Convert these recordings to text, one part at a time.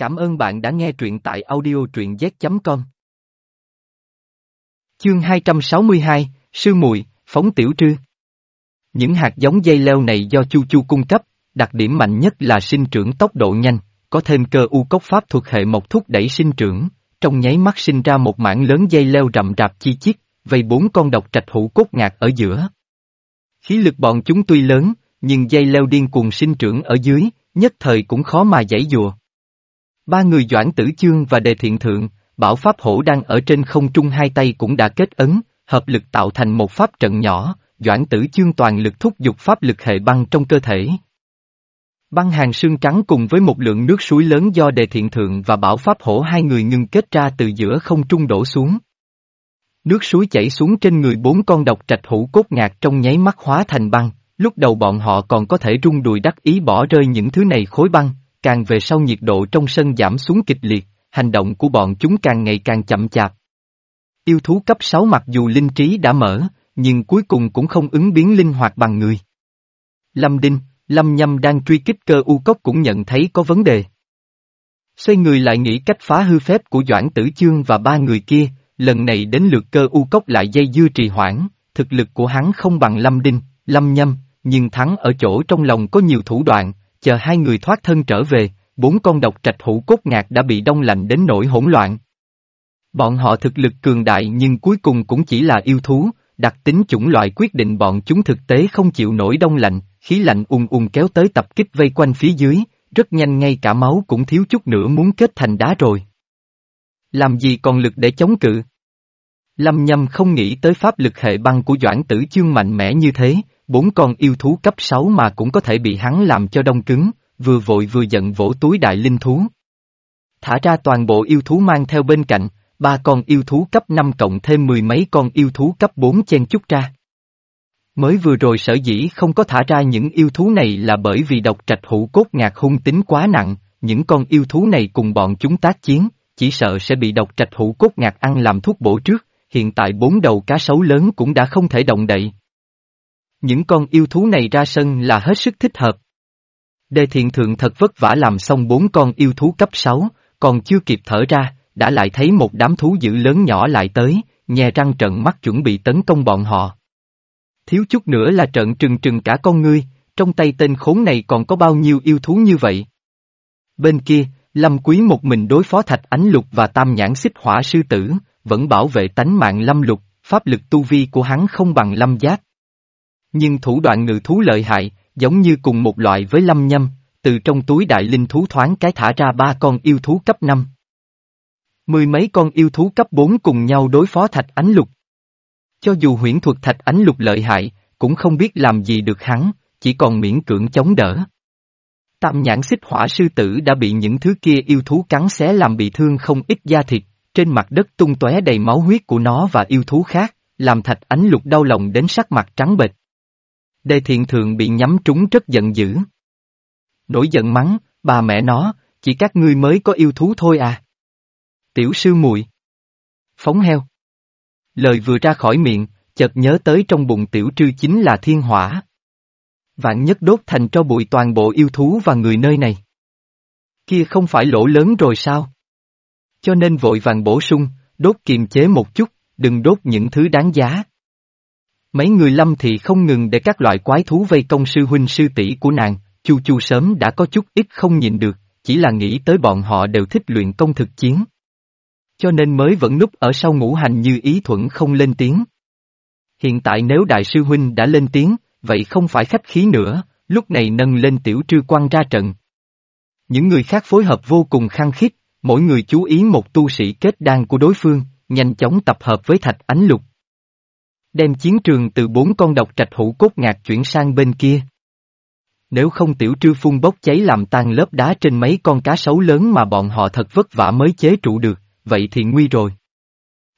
Cảm ơn bạn đã nghe truyện tại audio truyện z.com. Chương 262, Sư Mùi, Phóng Tiểu Trư Những hạt giống dây leo này do Chu Chu cung cấp, đặc điểm mạnh nhất là sinh trưởng tốc độ nhanh, có thêm cơ u cốc pháp thuộc hệ mộc thúc đẩy sinh trưởng, trong nháy mắt sinh ra một mảng lớn dây leo rậm rạp chi chít vây bốn con độc trạch hữu cốt ngạc ở giữa. Khí lực bọn chúng tuy lớn, nhưng dây leo điên cuồng sinh trưởng ở dưới, nhất thời cũng khó mà giải dùa. Ba người Doãn Tử Chương và Đề Thiện Thượng, Bảo Pháp Hổ đang ở trên không trung hai tay cũng đã kết ấn, hợp lực tạo thành một pháp trận nhỏ, Doãn Tử Chương toàn lực thúc giục pháp lực hệ băng trong cơ thể. Băng hàng sương trắng cùng với một lượng nước suối lớn do Đề Thiện Thượng và Bảo Pháp Hổ hai người ngưng kết ra từ giữa không trung đổ xuống. Nước suối chảy xuống trên người bốn con độc trạch hữu cốt ngạc trong nháy mắt hóa thành băng, lúc đầu bọn họ còn có thể rung đùi đắc ý bỏ rơi những thứ này khối băng, càng về sau nhiệt độ trong sân giảm xuống kịch liệt, hành động của bọn chúng càng ngày càng chậm chạp. Yêu thú cấp 6 mặc dù linh trí đã mở, nhưng cuối cùng cũng không ứng biến linh hoạt bằng người. Lâm Đinh, Lâm Nhâm đang truy kích cơ u cốc cũng nhận thấy có vấn đề. Xoay người lại nghĩ cách phá hư phép của Doãn Tử Chương và ba người kia, lần này đến lượt cơ u cốc lại dây dưa trì hoãn, thực lực của hắn không bằng Lâm Đinh, Lâm Nhâm, nhưng thắng ở chỗ trong lòng có nhiều thủ đoạn, chờ hai người thoát thân trở về, bốn con độc trạch hữu cốt ngạc đã bị đông lạnh đến nỗi hỗn loạn. Bọn họ thực lực cường đại nhưng cuối cùng cũng chỉ là yêu thú, đặc tính chủng loại quyết định bọn chúng thực tế không chịu nổi đông lạnh, khí lạnh ùn ùn kéo tới tập kích vây quanh phía dưới, rất nhanh ngay cả máu cũng thiếu chút nữa muốn kết thành đá rồi. Làm gì còn lực để chống cự? Lâm nhâm không nghĩ tới pháp lực hệ băng của Doãn Tử Chương mạnh mẽ như thế, bốn con yêu thú cấp 6 mà cũng có thể bị hắn làm cho đông cứng, vừa vội vừa giận vỗ túi đại linh thú. Thả ra toàn bộ yêu thú mang theo bên cạnh, ba con yêu thú cấp 5 cộng thêm mười mấy con yêu thú cấp 4 chen chút ra. Mới vừa rồi sở dĩ không có thả ra những yêu thú này là bởi vì độc trạch hữu cốt ngạc hung tính quá nặng, những con yêu thú này cùng bọn chúng tác chiến, chỉ sợ sẽ bị độc trạch hữu cốt ngạc ăn làm thuốc bổ trước, hiện tại bốn đầu cá sấu lớn cũng đã không thể động đậy. Những con yêu thú này ra sân là hết sức thích hợp. Đề thiện thượng thật vất vả làm xong bốn con yêu thú cấp 6, còn chưa kịp thở ra, đã lại thấy một đám thú dữ lớn nhỏ lại tới, nhè răng trận mắt chuẩn bị tấn công bọn họ. Thiếu chút nữa là trận trừng trừng cả con ngươi, trong tay tên khốn này còn có bao nhiêu yêu thú như vậy. Bên kia, Lâm Quý một mình đối phó Thạch Ánh Lục và Tam Nhãn Xích Hỏa Sư Tử, vẫn bảo vệ tánh mạng Lâm Lục, pháp lực tu vi của hắn không bằng Lâm Giác. Nhưng thủ đoạn ngự thú lợi hại, giống như cùng một loại với lâm nhâm, từ trong túi đại linh thú thoáng cái thả ra ba con yêu thú cấp 5. Mười mấy con yêu thú cấp 4 cùng nhau đối phó thạch ánh lục. Cho dù huyễn thuật thạch ánh lục lợi hại, cũng không biết làm gì được hắn, chỉ còn miễn cưỡng chống đỡ. Tam nhãn xích hỏa sư tử đã bị những thứ kia yêu thú cắn xé làm bị thương không ít da thịt, trên mặt đất tung tóe đầy máu huyết của nó và yêu thú khác, làm thạch ánh lục đau lòng đến sắc mặt trắng bệch. Đề thiện thượng bị nhắm trúng rất giận dữ. Nổi giận mắng, bà mẹ nó, chỉ các ngươi mới có yêu thú thôi à. Tiểu sư muội Phóng heo. Lời vừa ra khỏi miệng, chợt nhớ tới trong bụng tiểu trư chính là thiên hỏa. Vạn nhất đốt thành cho bụi toàn bộ yêu thú và người nơi này. Kia không phải lỗ lớn rồi sao? Cho nên vội vàng bổ sung, đốt kiềm chế một chút, đừng đốt những thứ đáng giá. Mấy người lâm thì không ngừng để các loại quái thú vây công sư huynh sư tỷ của nàng, chu chu sớm đã có chút ít không nhìn được, chỉ là nghĩ tới bọn họ đều thích luyện công thực chiến. Cho nên mới vẫn núp ở sau ngũ hành như ý thuận không lên tiếng. Hiện tại nếu đại sư huynh đã lên tiếng, vậy không phải khách khí nữa, lúc này nâng lên tiểu trư quan ra trận. Những người khác phối hợp vô cùng khăng khít, mỗi người chú ý một tu sĩ kết đan của đối phương, nhanh chóng tập hợp với thạch ánh lục. Đem chiến trường từ bốn con độc trạch hữu cốt ngạc chuyển sang bên kia. Nếu không tiểu trư phun bốc cháy làm tan lớp đá trên mấy con cá sấu lớn mà bọn họ thật vất vả mới chế trụ được, vậy thì nguy rồi.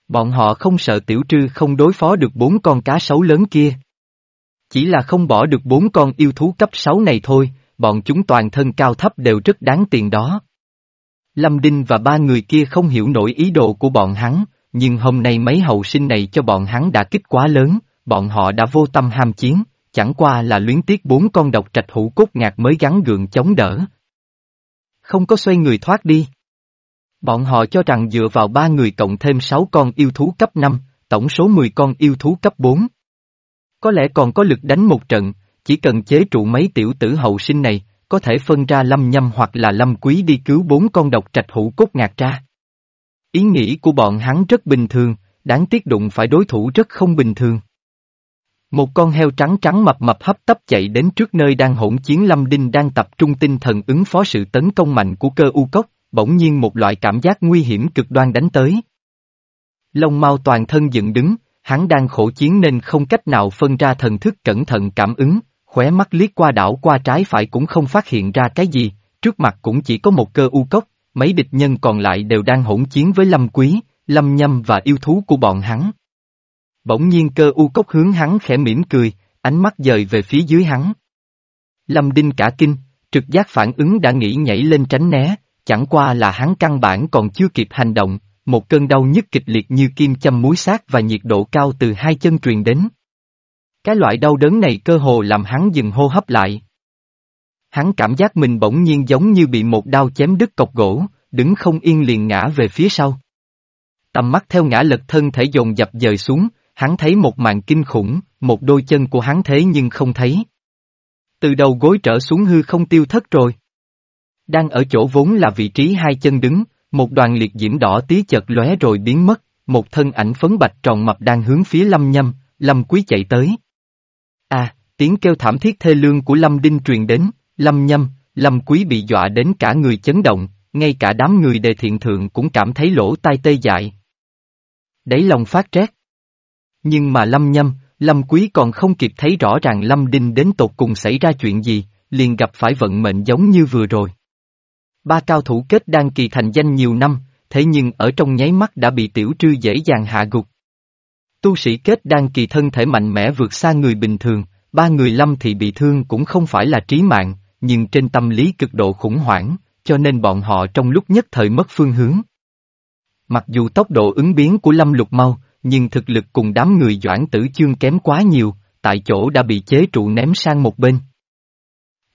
Bọn họ không sợ tiểu trư không đối phó được bốn con cá sấu lớn kia. Chỉ là không bỏ được bốn con yêu thú cấp 6 này thôi, bọn chúng toàn thân cao thấp đều rất đáng tiền đó. Lâm Đinh và ba người kia không hiểu nổi ý đồ của bọn hắn, nhưng hôm nay mấy hậu sinh này cho bọn hắn đã kích quá lớn, bọn họ đã vô tâm ham chiến, chẳng qua là luyến tiếc bốn con độc trạch hữu cốt ngạc mới gắn gượng chống đỡ. không có xoay người thoát đi. Bọn họ cho rằng dựa vào ba người cộng thêm sáu con yêu thú cấp 5, tổng số 10 con yêu thú cấp 4. Có lẽ còn có lực đánh một trận, chỉ cần chế trụ mấy tiểu tử hậu sinh này, có thể phân ra lâm nhâm hoặc là lâm quý đi cứu bốn con độc trạch hữu cốt ngạc ra. Ý nghĩ của bọn hắn rất bình thường, đáng tiếc đụng phải đối thủ rất không bình thường. Một con heo trắng trắng mập mập hấp tấp chạy đến trước nơi đang hỗn chiến Lâm Đinh đang tập trung tinh thần ứng phó sự tấn công mạnh của cơ u cốc, bỗng nhiên một loại cảm giác nguy hiểm cực đoan đánh tới. Lông mau toàn thân dựng đứng, hắn đang khổ chiến nên không cách nào phân ra thần thức cẩn thận cảm ứng, khóe mắt liếc qua đảo qua trái phải cũng không phát hiện ra cái gì, trước mặt cũng chỉ có một cơ u cốc, mấy địch nhân còn lại đều đang hỗn chiến với Lâm Quý, Lâm Nhâm và yêu thú của bọn hắn. Bỗng nhiên cơ u cốc hướng hắn khẽ mỉm cười, ánh mắt dời về phía dưới hắn. Lâm Đinh cả kinh, trực giác phản ứng đã nghĩ nhảy lên tránh né, chẳng qua là hắn căn bản còn chưa kịp hành động, một cơn đau nhức kịch liệt như kim châm muối sát và nhiệt độ cao từ hai chân truyền đến. Cái loại đau đớn này cơ hồ làm hắn dừng hô hấp lại. Hắn cảm giác mình bỗng nhiên giống như bị một đao chém đứt cọc gỗ, đứng không yên liền ngã về phía sau. Tầm mắt theo ngã lật thân thể dồn dập dời xuống, hắn thấy một màn kinh khủng, một đôi chân của hắn thế nhưng không thấy. Từ đầu gối trở xuống hư không tiêu thất rồi. Đang ở chỗ vốn là vị trí hai chân đứng, một đoàn liệt diễm đỏ tí chợt lóe rồi biến mất, một thân ảnh phấn bạch tròn mập đang hướng phía lâm nhâm, lâm quý chạy tới. À, tiếng kêu thảm thiết thê lương của lâm đinh truyền đến, lâm nhâm, lâm quý bị dọa đến cả người chấn động, ngay cả đám người đề thiện thượng cũng cảm thấy lỗ tai tê dại. Đấy lòng phát rét. Nhưng mà lâm nhâm, lâm quý còn không kịp thấy rõ ràng lâm đinh đến tột cùng xảy ra chuyện gì, liền gặp phải vận mệnh giống như vừa rồi. Ba cao thủ kết đan kỳ thành danh nhiều năm, thế nhưng ở trong nháy mắt đã bị tiểu trư dễ dàng hạ gục. Tu sĩ kết đan kỳ thân thể mạnh mẽ vượt xa người bình thường, ba người lâm thì bị thương cũng không phải là trí mạng, nhưng trên tâm lý cực độ khủng hoảng, cho nên bọn họ trong lúc nhất thời mất phương hướng. Mặc dù tốc độ ứng biến của Lâm Lục mau, nhưng thực lực cùng đám người doãn tử chương kém quá nhiều, tại chỗ đã bị chế trụ ném sang một bên.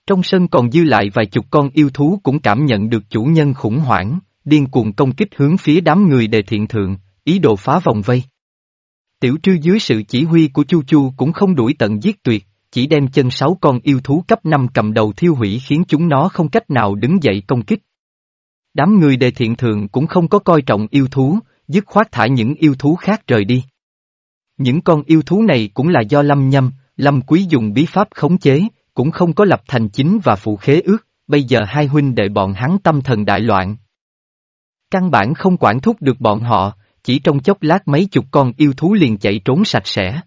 Trong sân còn dư lại vài chục con yêu thú cũng cảm nhận được chủ nhân khủng hoảng, điên cuồng công kích hướng phía đám người đề thiện thượng, ý đồ phá vòng vây. Tiểu trư dưới sự chỉ huy của Chu Chu cũng không đuổi tận giết tuyệt, chỉ đem chân sáu con yêu thú cấp 5 cầm đầu thiêu hủy khiến chúng nó không cách nào đứng dậy công kích. Đám người đề thiện thượng cũng không có coi trọng yêu thú, dứt khoát thả những yêu thú khác rời đi. Những con yêu thú này cũng là do Lâm Nhâm, Lâm Quý dùng bí pháp khống chế, cũng không có lập thành chính và phụ khế ước, bây giờ hai huynh đệ bọn hắn tâm thần đại loạn. Căn bản không quản thúc được bọn họ, chỉ trong chốc lát mấy chục con yêu thú liền chạy trốn sạch sẽ.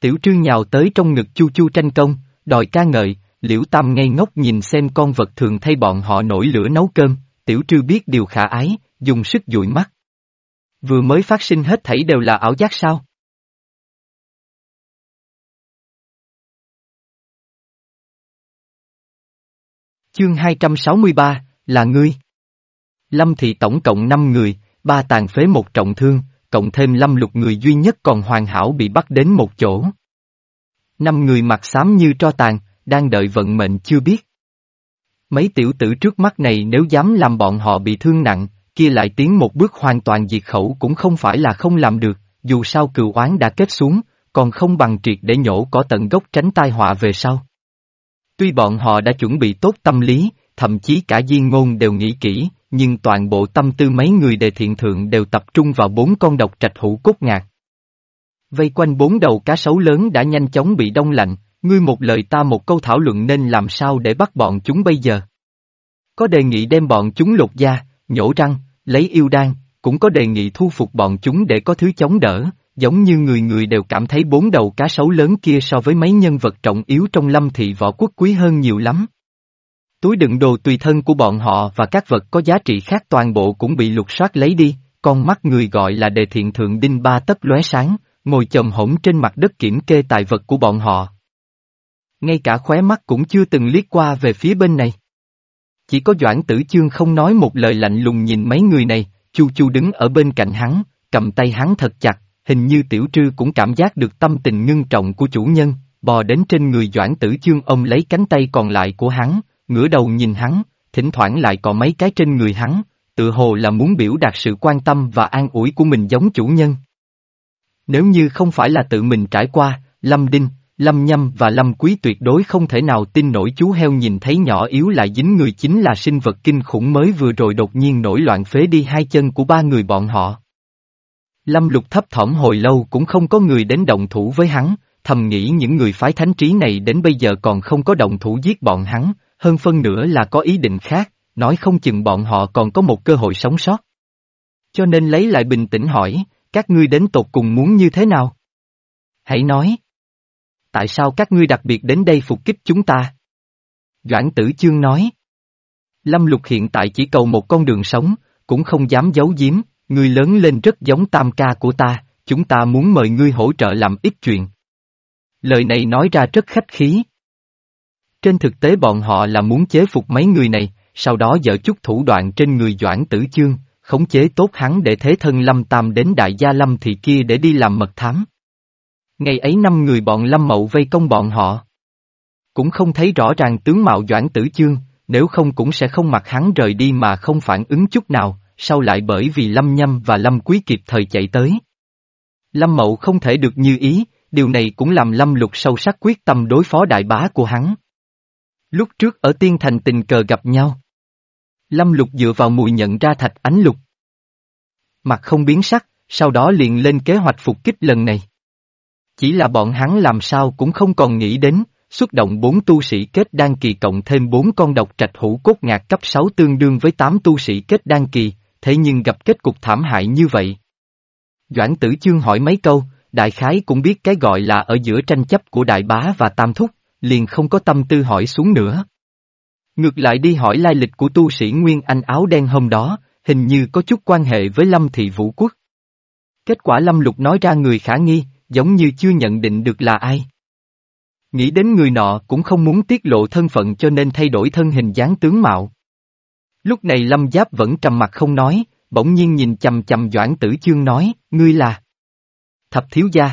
Tiểu trư nhào tới trong ngực chu chu tranh công, đòi ca ngợi, liễu tam ngây ngốc nhìn xem con vật thường thay bọn họ nổi lửa nấu cơm, tiểu trư biết điều khả ái, dùng sức dụi mắt. Vừa mới phát sinh hết thảy đều là ảo giác sao? Chương 263, là ngươi. Lâm thị tổng cộng 5 người, ba tàn phế một trọng thương, cộng thêm lâm lục người duy nhất còn hoàn hảo bị bắt đến một chỗ. Năm người mặt xám như tro tàn, đang đợi vận mệnh chưa biết. Mấy tiểu tử trước mắt này nếu dám làm bọn họ bị thương nặng, kia lại tiến một bước hoàn toàn diệt khẩu cũng không phải là không làm được, dù sao cừu oán đã kết xuống, còn không bằng triệt để nhổ cỏ tận gốc tránh tai họa về sau. Tuy bọn họ đã chuẩn bị tốt tâm lý, thậm chí cả diên ngôn đều nghĩ kỹ, nhưng toàn bộ tâm tư mấy người đề thiện thượng đều tập trung vào bốn con độc trạch hữu cốt ngạc. Vây quanh bốn đầu cá sấu lớn đã nhanh chóng bị đông lạnh, ngươi một lời ta một câu thảo luận nên làm sao để bắt bọn chúng bây giờ. Có đề nghị đem bọn chúng lột da, nhổ răng, lấy yêu đan, cũng có đề nghị thu phục bọn chúng để có thứ chống đỡ, giống như người người đều cảm thấy bốn đầu cá sấu lớn kia so với mấy nhân vật trọng yếu trong lâm thị võ quốc quý hơn nhiều lắm. Túi đựng đồ tùy thân của bọn họ và các vật có giá trị khác toàn bộ cũng bị lục soát lấy đi, con mắt người gọi là đề thiện thượng đinh ba tấc lóe sáng, ngồi chồm hổm trên mặt đất kiểm kê tài vật của bọn họ. Ngay cả khóe mắt cũng chưa từng liếc qua về phía bên này. Chỉ có Doãn Tử Chương không nói một lời lạnh lùng nhìn mấy người này, Chu Chu đứng ở bên cạnh hắn, cầm tay hắn thật chặt, hình như Tiểu Trư cũng cảm giác được tâm tình ngưng trọng của chủ nhân, bò đến trên người Doãn Tử Chương ông lấy cánh tay còn lại của hắn, ngửa đầu nhìn hắn, thỉnh thoảng lại có mấy cái trên người hắn, tự hồ là muốn biểu đạt sự quan tâm và an ủi của mình giống chủ nhân. Nếu như không phải là tự mình trải qua, Lâm Đinh, Lâm Nhâm và Lâm Quý tuyệt đối không thể nào tin nổi chú heo nhìn thấy nhỏ yếu lại dính người chính là sinh vật kinh khủng mới vừa rồi đột nhiên nổi loạn phế đi hai chân của ba người bọn họ. Lâm Lục thấp thỏm hồi lâu cũng không có người đến động thủ với hắn, thầm nghĩ những người phái thánh trí này đến bây giờ còn không có động thủ giết bọn hắn, hơn phân nữa là có ý định khác, nói không chừng bọn họ còn có một cơ hội sống sót. Cho nên lấy lại bình tĩnh hỏi, các ngươi đến tột cùng muốn như thế nào? Hãy nói. Tại sao các ngươi đặc biệt đến đây phục kích chúng ta? Doãn tử chương nói. Lâm lục hiện tại chỉ cầu một con đường sống, cũng không dám giấu giếm, ngươi lớn lên rất giống tam ca của ta, chúng ta muốn mời ngươi hỗ trợ làm ít chuyện. Lời này nói ra rất khách khí. Trên thực tế bọn họ là muốn chế phục mấy người này, sau đó dở chút thủ đoạn trên người Doãn Tử Chương, khống chế tốt hắn để thế thân Lâm Tam đến đại gia Lâm thị kia để đi làm mật thám. Ngày ấy năm người bọn Lâm Mậu vây công bọn họ. Cũng không thấy rõ ràng tướng mạo Doãn Tử Chương, nếu không cũng sẽ không mặc hắn rời đi mà không phản ứng chút nào, sau lại bởi vì Lâm Nhâm và Lâm Quý kịp thời chạy tới. Lâm Mậu không thể được như ý, điều này cũng làm Lâm Lục sâu sắc quyết tâm đối phó đại bá của hắn. Lúc trước ở Tiên Thành tình cờ gặp nhau. Lâm Lục dựa vào mùi nhận ra thạch ánh lục. Mặt không biến sắc, sau đó liền lên kế hoạch phục kích lần này. Chỉ là bọn hắn làm sao cũng không còn nghĩ đến, xuất động bốn tu sĩ kết đan kỳ cộng thêm bốn con độc trạch hữu cốt ngạc cấp 6 tương đương với 8 tu sĩ kết đan kỳ, thế nhưng gặp kết cục thảm hại như vậy. Doãn tử chương hỏi mấy câu, đại khái cũng biết cái gọi là ở giữa tranh chấp của đại bá và tam thúc, liền không có tâm tư hỏi xuống nữa. Ngược lại đi hỏi lai lịch của tu sĩ Nguyên Anh áo đen hôm đó, hình như có chút quan hệ với Lâm Thị Vũ Quốc. Kết quả Lâm Lục nói ra người khả nghi, giống như chưa nhận định được là ai. Nghĩ đến người nọ cũng không muốn tiết lộ thân phận cho nên thay đổi thân hình dáng tướng mạo. Lúc này Lâm Giáp vẫn trầm mặt không nói, bỗng nhiên nhìn chầm chầm Doãn Tử Chương nói, ngươi là... Thập thiếu gia.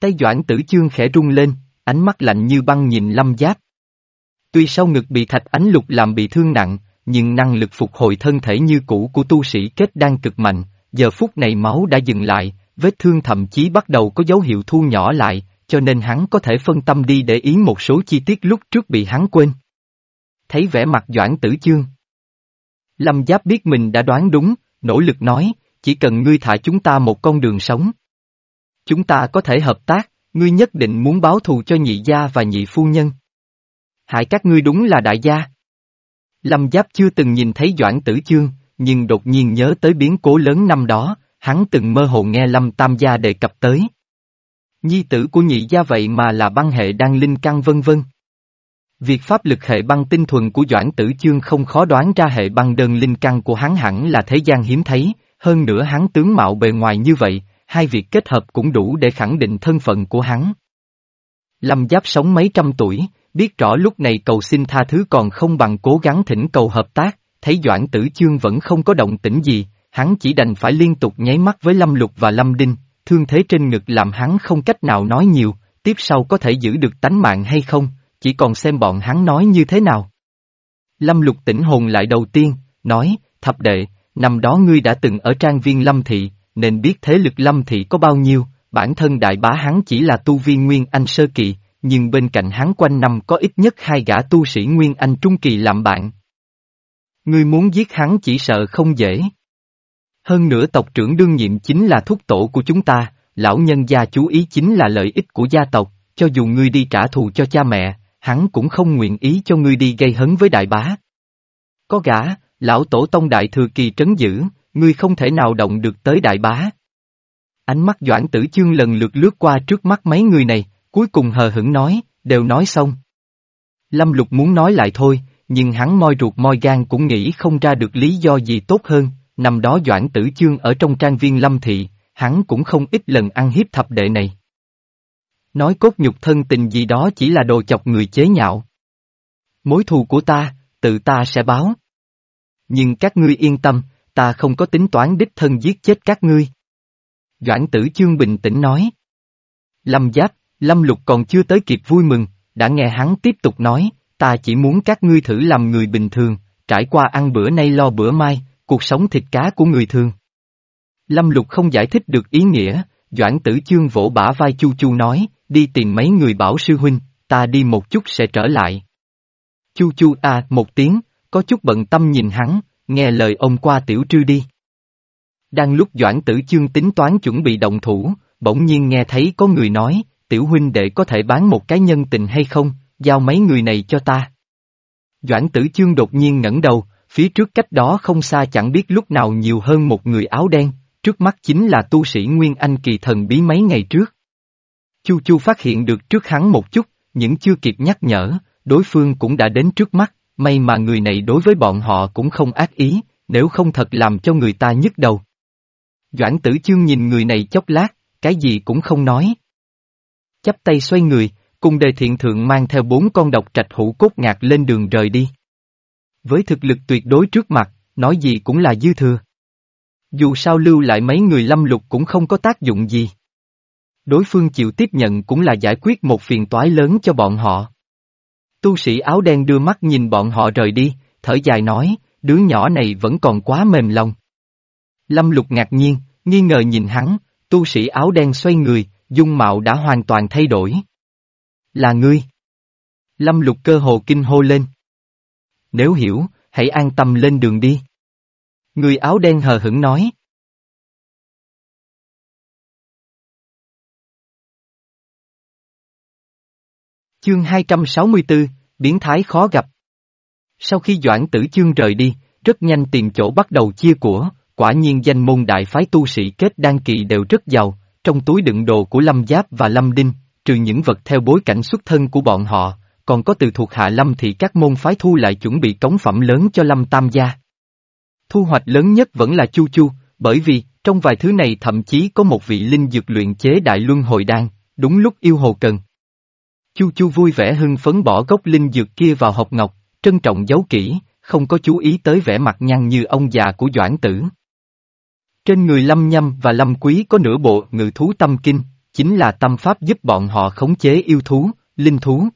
Tay Doãn Tử Chương khẽ rung lên, ánh mắt lạnh như băng nhìn Lâm Giáp. Tuy sau ngực bị thạch ánh lục làm bị thương nặng, nhưng năng lực phục hồi thân thể như cũ của tu sĩ kết đang cực mạnh, giờ phút này máu đã dừng lại, vết thương thậm chí bắt đầu có dấu hiệu thu nhỏ lại, cho nên hắn có thể phân tâm đi để ý một số chi tiết lúc trước bị hắn quên. Thấy vẻ mặt Doãn Tử Chương. Lâm Giáp biết mình đã đoán đúng, nỗ lực nói, chỉ cần ngươi thả chúng ta một con đường sống. Chúng ta có thể hợp tác, ngươi nhất định muốn báo thù cho nhị gia và nhị phu nhân. Hại các ngươi đúng là đại gia. Lâm Giáp chưa từng nhìn thấy Doãn Tử Chương, nhưng đột nhiên nhớ tới biến cố lớn năm đó, hắn từng mơ hồ nghe Lâm Tam Gia đề cập tới. Nhi tử của nhị gia vậy mà là băng hệ đang linh căn vân vân. Việc pháp lực hệ băng tinh thuần của Doãn Tử Chương không khó đoán ra hệ băng đơn linh căn của hắn hẳn là thế gian hiếm thấy, hơn nữa hắn tướng mạo bề ngoài như vậy, hai việc kết hợp cũng đủ để khẳng định thân phận của hắn. Lâm Giáp sống mấy trăm tuổi, biết rõ lúc này cầu xin tha thứ còn không bằng cố gắng thỉnh cầu hợp tác, thấy Doãn Tử Chương vẫn không có động tĩnh gì, hắn chỉ đành phải liên tục nháy mắt với Lâm Lục và Lâm Đinh, thương thế trên ngực làm hắn không cách nào nói nhiều, tiếp sau có thể giữ được tánh mạng hay không, chỉ còn xem bọn hắn nói như thế nào. Lâm Lục tỉnh hồn lại đầu tiên, nói, thập đệ, năm đó ngươi đã từng ở trang viên Lâm Thị, nên biết thế lực Lâm Thị có bao nhiêu, bản thân đại bá hắn chỉ là tu viên Nguyên Anh Sơ Kỳ, nhưng bên cạnh hắn quanh năm có ít nhất hai gã tu sĩ Nguyên Anh Trung Kỳ làm bạn. Ngươi muốn giết hắn chỉ sợ không dễ. Hơn nữa tộc trưởng đương nhiệm chính là thúc tổ của chúng ta, lão nhân gia chú ý chính là lợi ích của gia tộc, cho dù ngươi đi trả thù cho cha mẹ, hắn cũng không nguyện ý cho ngươi đi gây hấn với đại bá. Có gã, lão tổ tông đại thừa kỳ trấn giữ, ngươi không thể nào động được tới đại bá. Ánh mắt Doãn Tử Chương lần lượt lướt qua trước mắt mấy người này, cuối cùng hờ hững nói, đều nói xong. Lâm Lục muốn nói lại thôi, nhưng hắn moi ruột moi gan cũng nghĩ không ra được lý do gì tốt hơn, năm đó Doãn Tử Chương ở trong trang viên Lâm Thị, hắn cũng không ít lần ăn hiếp thập đệ này. Nói cốt nhục thân tình gì đó chỉ là đồ chọc người chế nhạo. Mối thù của ta, tự ta sẽ báo. Nhưng các ngươi yên tâm, ta không có tính toán đích thân giết chết các ngươi. Doãn tử chương bình tĩnh nói. Lâm giáp, Lâm lục còn chưa tới kịp vui mừng, đã nghe hắn tiếp tục nói, ta chỉ muốn các ngươi thử làm người bình thường, trải qua ăn bữa nay lo bữa mai, cuộc sống thịt cá của người thường. Lâm Lục không giải thích được ý nghĩa, Doãn Tử Chương vỗ bả vai Chu Chu nói, đi tìm mấy người bảo sư huynh, ta đi một chút sẽ trở lại. Chu Chu à một tiếng, có chút bận tâm nhìn hắn, nghe lời ông qua tiểu trư đi. Đang lúc Doãn Tử Chương tính toán chuẩn bị động thủ, bỗng nhiên nghe thấy có người nói, tiểu huynh đệ có thể bán một cái nhân tình hay không, giao mấy người này cho ta. Doãn Tử Chương đột nhiên ngẩng đầu, phía trước cách đó không xa chẳng biết lúc nào nhiều hơn một người áo đen, trước mắt chính là tu sĩ Nguyên Anh kỳ thần bí mấy ngày trước. Chu Chu phát hiện được trước hắn một chút, những chưa kịp nhắc nhở, đối phương cũng đã đến trước mắt, may mà người này đối với bọn họ cũng không ác ý, nếu không thật làm cho người ta nhức đầu. Doãn tử chương nhìn người này chốc lát, cái gì cũng không nói. Chắp tay xoay người, cùng đề thiện thượng mang theo bốn con độc trạch hữu cốt ngạc lên đường rời đi. Với thực lực tuyệt đối trước mặt, nói gì cũng là dư thừa. Dù sao lưu lại mấy người lâm lục cũng không có tác dụng gì. Đối phương chịu tiếp nhận cũng là giải quyết một phiền toái lớn cho bọn họ. Tu sĩ áo đen đưa mắt nhìn bọn họ rời đi, thở dài nói, đứa nhỏ này vẫn còn quá mềm lòng. Lâm lục ngạc nhiên, nghi ngờ nhìn hắn, tu sĩ áo đen xoay người, dung mạo đã hoàn toàn thay đổi. Là ngươi. Lâm lục cơ hồ kinh hô lên. Nếu hiểu, hãy an tâm lên đường đi. Người áo đen hờ hững nói. Chương 264, biến thái khó gặp. Sau khi Doãn Tử Chương rời đi, rất nhanh tìm chỗ bắt đầu chia của, quả nhiên danh môn đại phái tu sĩ kết đan kỳ đều rất giàu, trong túi đựng đồ của Lâm Giáp và Lâm Đinh, trừ những vật theo bối cảnh xuất thân của bọn họ, còn có từ thuộc hạ Lâm thì các môn phái thu lại chuẩn bị cống phẩm lớn cho Lâm Tam gia. Thu hoạch lớn nhất vẫn là Chu Chu, bởi vì, trong vài thứ này thậm chí có một vị linh dược luyện chế đại luân hồi đan, đúng lúc yêu hồ cần. Chu Chu vui vẻ hưng phấn bỏ gốc linh dược kia vào hộp ngọc, trân trọng giấu kỹ, không có chú ý tới vẻ mặt nhăn như ông già của Doãn Tử. Trên người Lâm Nhâm và Lâm Quý có nửa bộ ngự thú tâm kinh, chính là tâm pháp giúp bọn họ khống chế yêu thú, linh thú.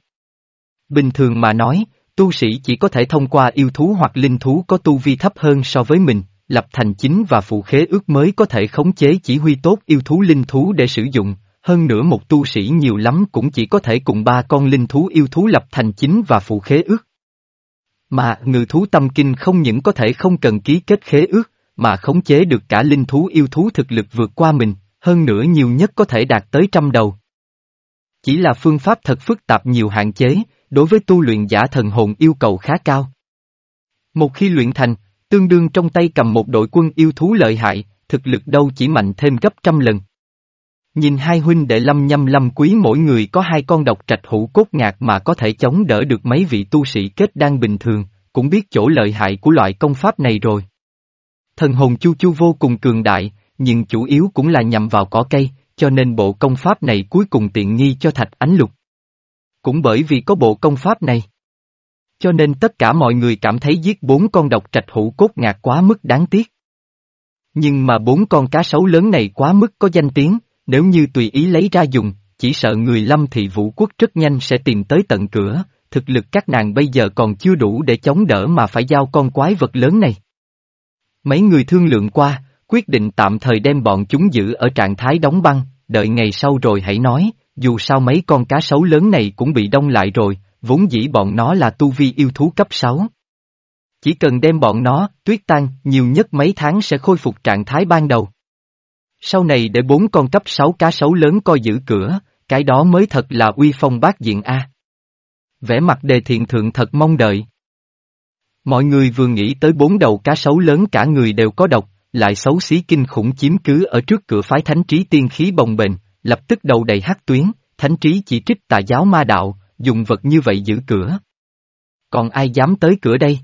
Bình thường mà nói, tu sĩ chỉ có thể thông qua yêu thú hoặc linh thú có tu vi thấp hơn so với mình, lập thành chính và phụ khế ước mới có thể khống chế chỉ huy tốt yêu thú linh thú để sử dụng, hơn nữa một tu sĩ nhiều lắm cũng chỉ có thể cùng ba con linh thú yêu thú lập thành chính và phụ khế ước. Mà ngự thú tâm kinh không những có thể không cần ký kết khế ước, mà khống chế được cả linh thú yêu thú thực lực vượt qua mình, hơn nữa nhiều nhất có thể đạt tới trăm đầu. Chỉ là phương pháp thật phức tạp nhiều hạn chế, đối với tu luyện giả thần hồn yêu cầu khá cao. Một khi luyện thành, tương đương trong tay cầm một đội quân yêu thú lợi hại, thực lực đâu chỉ mạnh thêm gấp trăm lần. Nhìn hai huynh đệ lâm nhâm lâm quý mỗi người có hai con độc trạch hữu cốt ngạc mà có thể chống đỡ được mấy vị tu sĩ kết đang bình thường, cũng biết chỗ lợi hại của loại công pháp này rồi. Thần hồn chu chu vô cùng cường đại, nhưng chủ yếu cũng là nhằm vào cỏ cây, cho nên bộ công pháp này cuối cùng tiện nghi cho thạch ánh lục. Cũng bởi vì có bộ công pháp này. Cho nên tất cả mọi người cảm thấy giết bốn con độc trạch hữu cốt ngạc quá mức đáng tiếc. Nhưng mà bốn con cá sấu lớn này quá mức có danh tiếng, nếu như tùy ý lấy ra dùng, chỉ sợ người lâm thị vũ quốc rất nhanh sẽ tìm tới tận cửa, thực lực các nàng bây giờ còn chưa đủ để chống đỡ mà phải giao con quái vật lớn này. Mấy người thương lượng qua, quyết định tạm thời đem bọn chúng giữ ở trạng thái đóng băng, đợi ngày sau rồi hãy nói, dù sao mấy con cá sấu lớn này cũng bị đông lại rồi, vốn dĩ bọn nó là tu vi yêu thú cấp 6. Chỉ cần đem bọn nó, tuyết tan, nhiều nhất mấy tháng sẽ khôi phục trạng thái ban đầu. Sau này để bốn con cấp 6 cá sấu lớn coi giữ cửa, cái đó mới thật là uy phong bát diện A. Vẻ mặt đề thiện thượng thật mong đợi. Mọi người vừa nghĩ tới bốn đầu cá sấu lớn cả người đều có độc, lại xấu xí kinh khủng chiếm cứ ở trước cửa phái thánh trí tiên khí bồng bềnh, lập tức đầu đầy hắc tuyến, thánh trí chỉ trích tà giáo ma đạo, dùng vật như vậy giữ cửa. Còn ai dám tới cửa đây?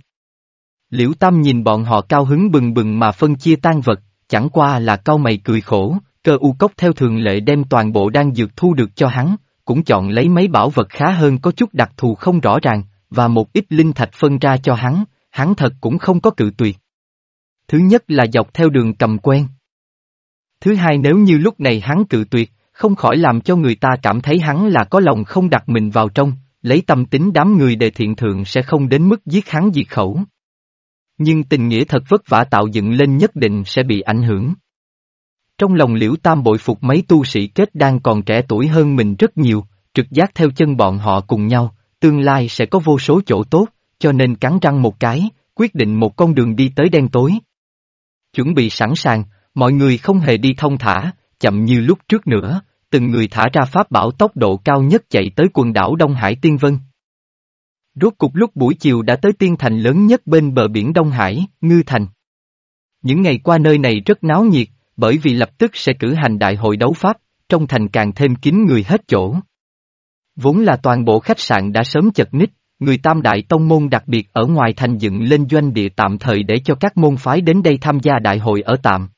Liễu Tam nhìn bọn họ cao hứng bừng bừng mà phân chia tan vật, chẳng qua là cau mày cười khổ, cơ u cốc theo thường lệ đem toàn bộ đang dược thu được cho hắn, cũng chọn lấy mấy bảo vật khá hơn có chút đặc thù không rõ ràng, và một ít linh thạch phân ra cho hắn, hắn thật cũng không có cự tuyệt. Thứ nhất là dọc theo đường cầm quen. Thứ hai nếu như lúc này hắn cự tuyệt, không khỏi làm cho người ta cảm thấy hắn là có lòng không đặt mình vào trong, lấy tâm tính đám người đề thiện thượng sẽ không đến mức giết hắn diệt khẩu. Nhưng tình nghĩa thật vất vả tạo dựng lên nhất định sẽ bị ảnh hưởng. Trong lòng liễu tam bội phục mấy tu sĩ kết đang còn trẻ tuổi hơn mình rất nhiều, trực giác theo chân bọn họ cùng nhau, tương lai sẽ có vô số chỗ tốt, cho nên cắn răng một cái, quyết định một con đường đi tới đen tối. Chuẩn bị sẵn sàng, mọi người không hề đi thông thả, chậm như lúc trước nữa, từng người thả ra pháp bảo tốc độ cao nhất chạy tới quần đảo Đông Hải Tiên Vân. Rốt cục lúc buổi chiều đã tới tiên thành lớn nhất bên bờ biển Đông Hải, Ngư Thành. Những ngày qua nơi này rất náo nhiệt, bởi vì lập tức sẽ cử hành đại hội đấu pháp, trong thành càng thêm kín người hết chỗ. Vốn là toàn bộ khách sạn đã sớm chật ních, người tam đại tông môn đặc biệt ở ngoài thành dựng lên doanh địa tạm thời để cho các môn phái đến đây tham gia đại hội ở tạm.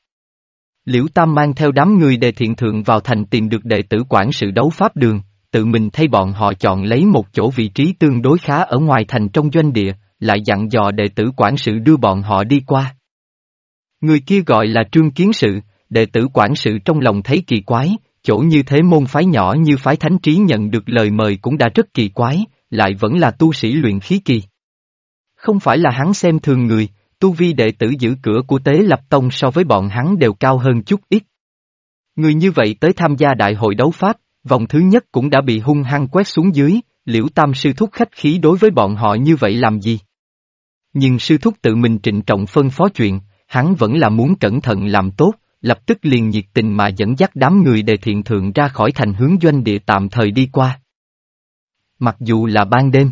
Liễu Tam mang theo đám người đề thiện thượng vào thành tìm được đệ tử quản sự đấu pháp đường, tự mình thay bọn họ chọn lấy một chỗ vị trí tương đối khá ở ngoài thành trong doanh địa, lại dặn dò đệ tử quản sự đưa bọn họ đi qua. Người kia gọi là Trương Kiến Sự, đệ tử quản sự trong lòng thấy kỳ quái, chỗ như thế môn phái nhỏ như phái thánh trí nhận được lời mời cũng đã rất kỳ quái, lại vẫn là tu sĩ luyện khí kỳ. Không phải là hắn xem thường người, tu vi đệ tử giữ cửa của tế lập tông so với bọn hắn đều cao hơn chút ít. Người như vậy tới tham gia đại hội đấu pháp, vòng thứ nhất cũng đã bị hung hăng quét xuống dưới, liễu tam sư thúc khách khí đối với bọn họ như vậy làm gì? Nhưng sư thúc tự mình trịnh trọng phân phó chuyện, hắn vẫn là muốn cẩn thận làm tốt, lập tức liền nhiệt tình mà dẫn dắt đám người đề thiện thượng ra khỏi thành hướng doanh địa tạm thời đi qua. Mặc dù là ban đêm,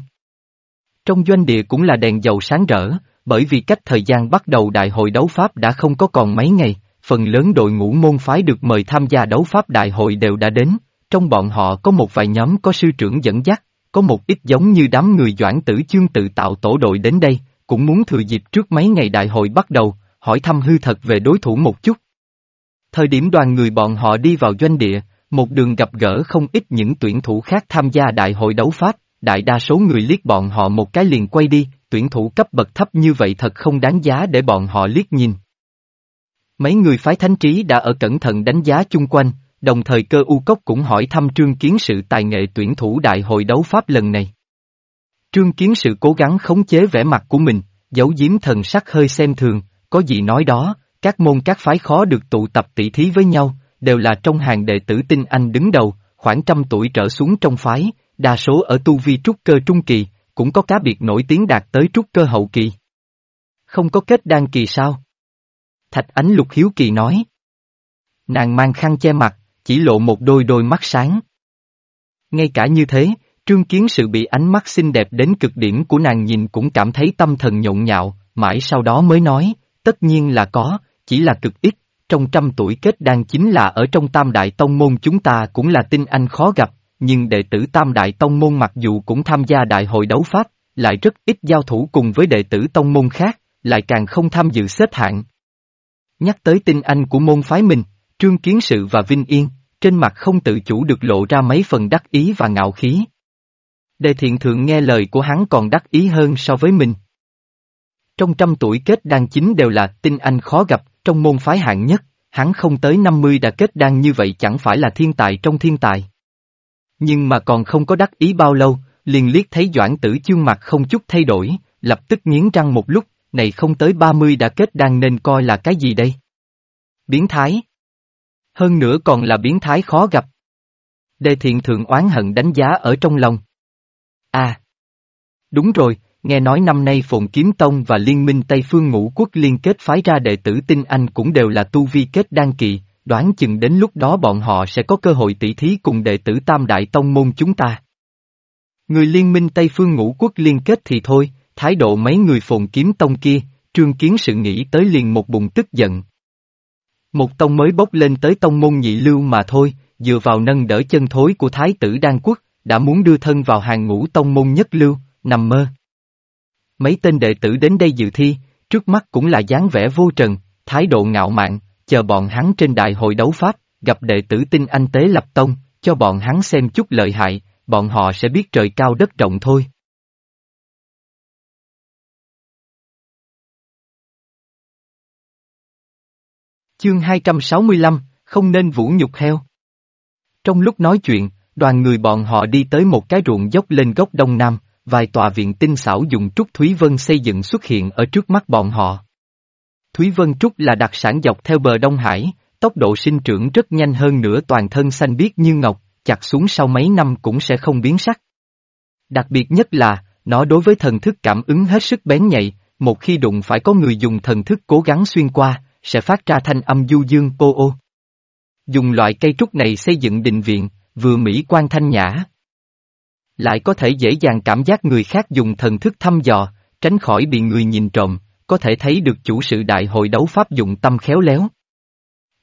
trong doanh địa cũng là đèn dầu sáng rỡ, bởi vì cách thời gian bắt đầu đại hội đấu pháp đã không có còn mấy ngày, phần lớn đội ngũ môn phái được mời tham gia đấu pháp đại hội đều đã đến, trong bọn họ có một vài nhóm có sư trưởng dẫn dắt, có một ít giống như đám người doãn tử chương tự tạo tổ đội đến đây, cũng muốn thừa dịp trước mấy ngày đại hội bắt đầu, hỏi thăm hư thật về đối thủ một chút. Thời điểm đoàn người bọn họ đi vào doanh địa, một đường gặp gỡ không ít những tuyển thủ khác tham gia đại hội đấu pháp, đại đa số người liếc bọn họ một cái liền quay đi, tuyển thủ cấp bậc thấp như vậy thật không đáng giá để bọn họ liếc nhìn. Mấy người phái thánh trí đã ở cẩn thận đánh giá chung quanh, đồng thời cơ u cốc cũng hỏi thăm trương kiến sự tài nghệ tuyển thủ đại hội đấu pháp lần này. Trương kiến sự cố gắng khống chế vẻ mặt của mình, giấu giếm thần sắc hơi xem thường, có gì nói đó, các môn các phái khó được tụ tập tỷ thí với nhau, đều là trong hàng đệ tử tinh anh đứng đầu, khoảng trăm tuổi trở xuống trong phái, đa số ở tu vi trúc cơ trung kỳ, cũng có cá biệt nổi tiếng đạt tới trúc cơ hậu kỳ. Không có kết đan kỳ sao? Thạch Ánh Lục Hiếu Kỳ nói. Nàng mang khăn che mặt, chỉ lộ một đôi đôi mắt sáng. Ngay cả như thế, trương kiến sự bị ánh mắt xinh đẹp đến cực điểm của nàng nhìn cũng cảm thấy tâm thần nhộn nhạo, mãi sau đó mới nói, tất nhiên là có, chỉ là cực ít, trong trăm tuổi kết đan chính là ở trong tam đại tông môn chúng ta cũng là tinh anh khó gặp, nhưng đệ tử tam đại tông môn mặc dù cũng tham gia đại hội đấu pháp, lại rất ít giao thủ cùng với đệ tử tông môn khác, lại càng không tham dự xếp hạng. Nhắc tới tinh anh của môn phái mình, Trương Kiến Sự và Vinh Yên, trên mặt không tự chủ được lộ ra mấy phần đắc ý và ngạo khí. Đề thiện thượng nghe lời của hắn còn đắc ý hơn so với mình. Trong trăm tuổi kết đan chính đều là tinh anh khó gặp, trong môn phái hạng nhất, hắn không tới 50 đã kết đan như vậy chẳng phải là thiên tài trong thiên tài. Nhưng mà còn không có đắc ý bao lâu, liền liếc thấy Doãn tử chương mặt không chút thay đổi, lập tức nghiến răng một lúc, này không tới 30 đã kết đan nên coi là cái gì đây? Biến thái. Hơn nữa còn là biến thái khó gặp. Đề thiện thượng oán hận đánh giá ở trong lòng. À. Đúng rồi, nghe nói năm nay Phồn Kiếm Tông và Liên minh Tây Phương Ngũ Quốc liên kết phái ra đệ tử tinh anh cũng đều là tu vi kết đan kỳ, đoán chừng đến lúc đó bọn họ sẽ có cơ hội tỷ thí cùng đệ tử Tam Đại Tông môn chúng ta. Người liên minh Tây Phương Ngũ Quốc liên kết thì thôi, thái độ mấy người Phồn Kiếm Tông kia, trương kiến sự nghĩ tới liền một bụng tức giận. Một tông mới bốc lên tới tông môn nhị lưu mà thôi, dựa vào nâng đỡ chân thối của Thái tử Đan Quốc, đã muốn đưa thân vào hàng ngũ tông môn nhất lưu, nằm mơ. Mấy tên đệ tử đến đây dự thi, trước mắt cũng là dáng vẻ vô trần, thái độ ngạo mạn, chờ bọn hắn trên đại hội đấu pháp, gặp đệ tử tinh anh tế lập tông, cho bọn hắn xem chút lợi hại, bọn họ sẽ biết trời cao đất rộng thôi. Chương 265, không nên vũ nhục heo. Trong lúc nói chuyện, đoàn người bọn họ đi tới một cái ruộng dốc lên góc đông nam, vài tòa viện tinh xảo dùng trúc Thúy Vân xây dựng xuất hiện ở trước mắt bọn họ. Thúy Vân Trúc là đặc sản dọc theo bờ Đông Hải, tốc độ sinh trưởng rất nhanh hơn nữa toàn thân xanh biếc như ngọc, chặt xuống sau mấy năm cũng sẽ không biến sắc. Đặc biệt nhất là, nó đối với thần thức cảm ứng hết sức bén nhạy, một khi đụng phải có người dùng thần thức cố gắng xuyên qua, sẽ phát ra thanh âm du dương ô ô. Dùng loại cây trúc này xây dựng đình viện, vừa mỹ quan thanh nhã. Lại có thể dễ dàng cảm giác người khác dùng thần thức thăm dò, tránh khỏi bị người nhìn trộm, có thể thấy được chủ sự đại hội đấu pháp dụng tâm khéo léo.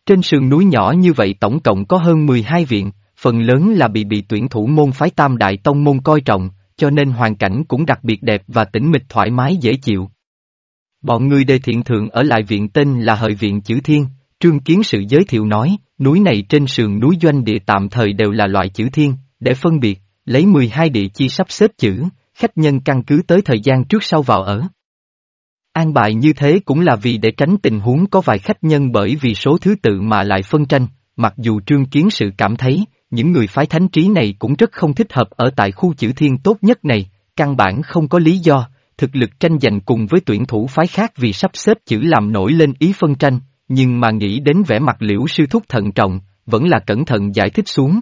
Trên sườn núi nhỏ như vậy tổng cộng có hơn 12 viện, phần lớn là bị bị tuyển thủ môn phái tam đại tông môn coi trọng, cho nên hoàn cảnh cũng đặc biệt đẹp và tĩnh mịch thoải mái dễ chịu. Bọn người đề thiện thượng ở lại viện tên là Hợi Viện Chữ Thiên, Trương Kiến Sự giới thiệu nói, núi này trên sườn núi doanh địa tạm thời đều là loại chữ thiên, để phân biệt, lấy 12 địa chi sắp xếp chữ, khách nhân căn cứ tới thời gian trước sau vào ở. An bài như thế cũng là vì để tránh tình huống có vài khách nhân bởi vì số thứ tự mà lại phân tranh, mặc dù Trương Kiến Sự cảm thấy, những người phái thánh trí này cũng rất không thích hợp ở tại khu chữ thiên tốt nhất này, căn bản không có lý do, thực lực tranh giành cùng với tuyển thủ phái khác vì sắp xếp chữ làm nổi lên ý phân tranh, nhưng mà nghĩ đến vẻ mặt liễu sư thúc thận trọng, vẫn là cẩn thận giải thích xuống.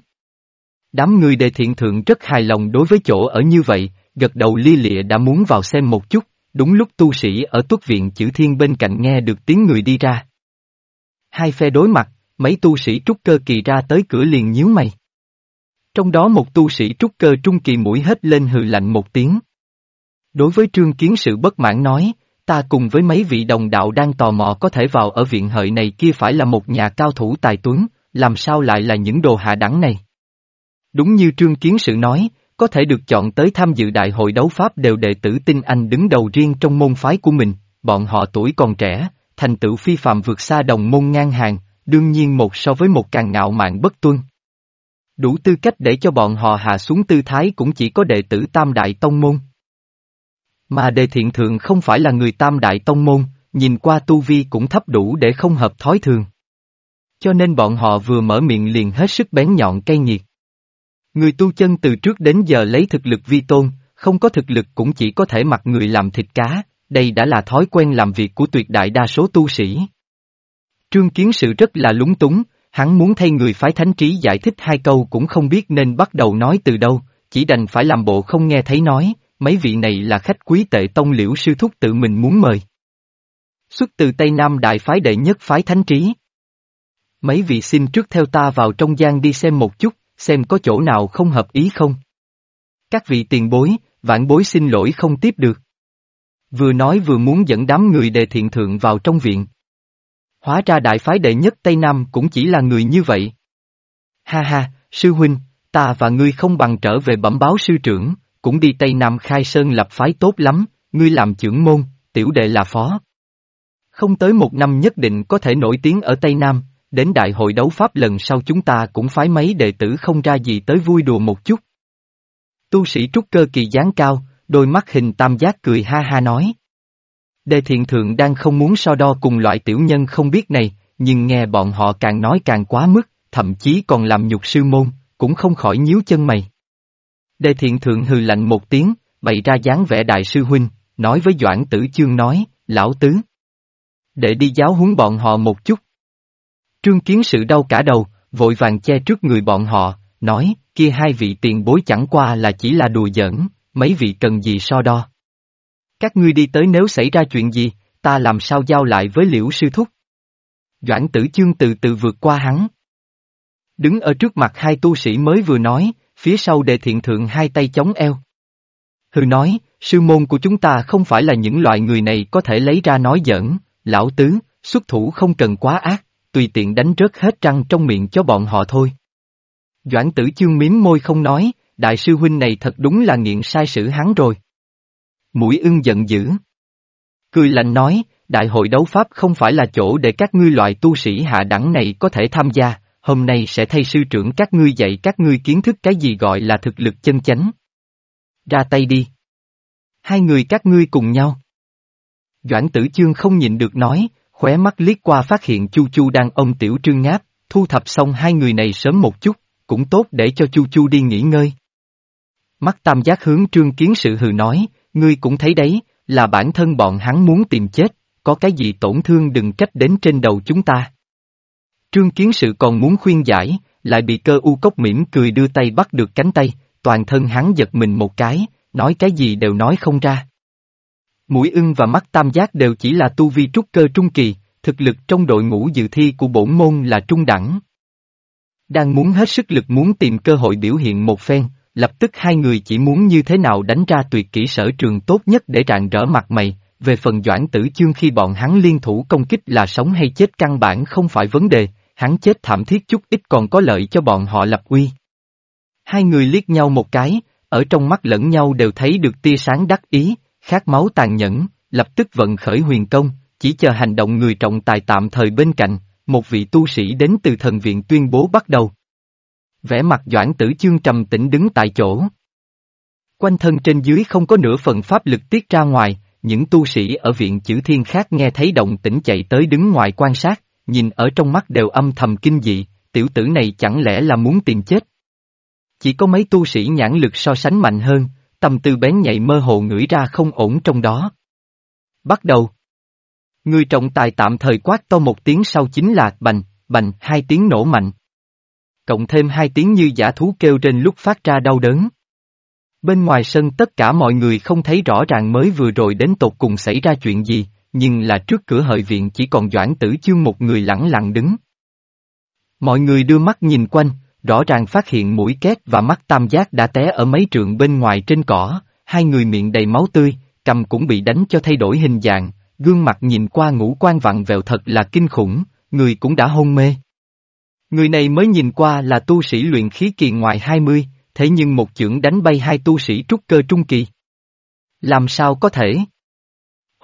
Đám người đề thiện thượng rất hài lòng đối với chỗ ở như vậy, gật đầu lia lịa đã muốn vào xem một chút, đúng lúc tu sĩ ở tuất viện chữ thiên bên cạnh nghe được tiếng người đi ra. Hai phe đối mặt, mấy tu sĩ trúc cơ kỳ ra tới cửa liền nhíu mày. Trong đó một tu sĩ trúc cơ trung kỳ mũi hết lên hừ lạnh một tiếng. Đối với trương kiến sự bất mãn nói, ta cùng với mấy vị đồng đạo đang tò mò có thể vào ở viện hợi này kia phải là một nhà cao thủ tài tuấn, làm sao lại là những đồ hạ đẳng này. Đúng như trương kiến sự nói, có thể được chọn tới tham dự đại hội đấu pháp đều đệ tử tinh anh đứng đầu riêng trong môn phái của mình, bọn họ tuổi còn trẻ, thành tựu phi phạm vượt xa đồng môn ngang hàng, đương nhiên một so với một càng ngạo mạn bất tuân. Đủ tư cách để cho bọn họ hạ xuống tư thái cũng chỉ có đệ tử tam đại tông môn. Mà đề thiện thượng không phải là người tam đại tông môn, nhìn qua tu vi cũng thấp đủ để không hợp thói thường. Cho nên bọn họ vừa mở miệng liền hết sức bén nhọn cay nghiệt. Người tu chân từ trước đến giờ lấy thực lực vi tôn, không có thực lực cũng chỉ có thể mặc người làm thịt cá, đây đã là thói quen làm việc của tuyệt đại đa số tu sĩ. Trương Kiến Sự rất là lúng túng, hắn muốn thay người phái thánh trí giải thích hai câu cũng không biết nên bắt đầu nói từ đâu, chỉ đành phải làm bộ không nghe thấy nói, mấy vị này là khách quý tệ tông liễu sư thúc tự mình muốn mời. Xuất từ Tây Nam đại phái đệ nhất phái thánh trí. Mấy vị xin trước theo ta vào trong gian đi xem một chút, xem có chỗ nào không hợp ý không. Các vị tiền bối, vãn bối xin lỗi không tiếp được. Vừa nói vừa muốn dẫn đám người đề thiện thượng vào trong viện. Hóa ra đại phái đệ nhất Tây Nam cũng chỉ là người như vậy. Ha ha, sư huynh, ta và ngươi không bằng trở về bẩm báo sư trưởng, cũng đi Tây Nam khai sơn lập phái tốt lắm, ngươi làm trưởng môn, tiểu đệ là phó. Không tới một năm nhất định có thể nổi tiếng ở Tây Nam, đến đại hội đấu pháp lần sau chúng ta cũng phái mấy đệ tử không ra gì tới vui đùa một chút. Tu sĩ trúc cơ kỳ dáng cao, đôi mắt hình tam giác cười ha ha nói. Đề thiện thượng đang không muốn so đo cùng loại tiểu nhân không biết này, nhưng nghe bọn họ càng nói càng quá mức, thậm chí còn làm nhục sư môn, cũng không khỏi nhíu chân mày. Đề thiện thượng hừ lạnh một tiếng, bày ra dáng vẻ đại sư huynh, nói với Doãn Tử Chương nói, lão tứ. Để đi giáo huấn bọn họ một chút. Trương kiến sự đau cả đầu, vội vàng che trước người bọn họ, nói, kia hai vị tiền bối chẳng qua là chỉ là đùa giỡn, mấy vị cần gì so đo. Các ngươi đi tới nếu xảy ra chuyện gì, ta làm sao giao lại với liễu sư thúc. Doãn tử chương từ từ vượt qua hắn. Đứng ở trước mặt hai tu sĩ mới vừa nói, phía sau đề thiện thượng hai tay chống eo. Hừ nói, sư môn của chúng ta không phải là những loại người này có thể lấy ra nói giỡn, lão tứ, xuất thủ không cần quá ác, tùy tiện đánh rớt hết răng trong miệng cho bọn họ thôi. Doãn tử chương miếm môi không nói, đại sư huynh này thật đúng là nghiện sai sử hắn rồi. Mũi ưng giận dữ. Cười lạnh nói, đại hội đấu pháp không phải là chỗ để các ngươi loại tu sĩ hạ đẳng này có thể tham gia, hôm nay sẽ thay sư trưởng các ngươi dạy các ngươi kiến thức cái gì gọi là thực lực chân chánh. Ra tay đi. Hai người các ngươi cùng nhau. Doãn tử chương không nhịn được nói, khóe mắt liếc qua phát hiện Chu Chu đang ôm tiểu trương ngáp, thu thập xong hai người này sớm một chút, cũng tốt để cho Chu Chu đi nghỉ ngơi. Mắt tam giác hướng trương kiến sự hừ nói, ngươi cũng thấy đấy, là bản thân bọn hắn muốn tìm chết, có cái gì tổn thương đừng trách đến trên đầu chúng ta. Trương kiến sự còn muốn khuyên giải, lại bị cơ u cốc mỉm cười đưa tay bắt được cánh tay, toàn thân hắn giật mình một cái, nói cái gì đều nói không ra. Mũi ưng và mắt tam giác đều chỉ là tu vi trúc cơ trung kỳ, thực lực trong đội ngũ dự thi của bổn môn là trung đẳng. Đang muốn hết sức lực muốn tìm cơ hội biểu hiện một phen, lập tức hai người chỉ muốn như thế nào đánh ra tuyệt kỹ sở trường tốt nhất để rạng rỡ mặt mày, về phần doãn tử chương khi bọn hắn liên thủ công kích là sống hay chết căn bản không phải vấn đề, hắn chết thảm thiết chút ít còn có lợi cho bọn họ lập uy. Hai người liếc nhau một cái, ở trong mắt lẫn nhau đều thấy được tia sáng đắc ý, khát máu tàn nhẫn, lập tức vận khởi huyền công, chỉ chờ hành động người trọng tài tạm thời bên cạnh, một vị tu sĩ đến từ thần viện tuyên bố bắt đầu. vẻ mặt doãn tử chương trầm tĩnh đứng tại chỗ. Quanh thân trên dưới không có nửa phần pháp lực tiết ra ngoài, những tu sĩ ở viện chữ thiên khác nghe thấy động tĩnh chạy tới đứng ngoài quan sát, nhìn ở trong mắt đều âm thầm kinh dị, tiểu tử này chẳng lẽ là muốn tìm chết. Chỉ có mấy tu sĩ nhãn lực so sánh mạnh hơn, tâm tư bén nhạy mơ hồ ngửi ra không ổn trong đó. Bắt đầu. Người trọng tài tạm thời quát to một tiếng sau chính là bành, bành, hai tiếng nổ mạnh. Cộng thêm hai tiếng như giả thú kêu trên lúc phát ra đau đớn. Bên ngoài sân tất cả mọi người không thấy rõ ràng mới vừa rồi đến tột cùng xảy ra chuyện gì, nhưng là trước cửa hợi viện chỉ còn Doãn Tử Chương một người lẳng lặng đứng. Mọi người đưa mắt nhìn quanh, rõ ràng phát hiện mũi két và mắt tam giác đã té ở mấy trượng bên ngoài trên cỏ, hai người miệng đầy máu tươi, cầm cũng bị đánh cho thay đổi hình dạng, gương mặt nhìn qua ngũ quan vặn vẹo thật là kinh khủng, người cũng đã hôn mê. Người này mới nhìn qua là tu sĩ luyện khí kỳ ngoài 20, thế nhưng một chưởng đánh bay hai tu sĩ trúc cơ trung kỳ. Làm sao có thể?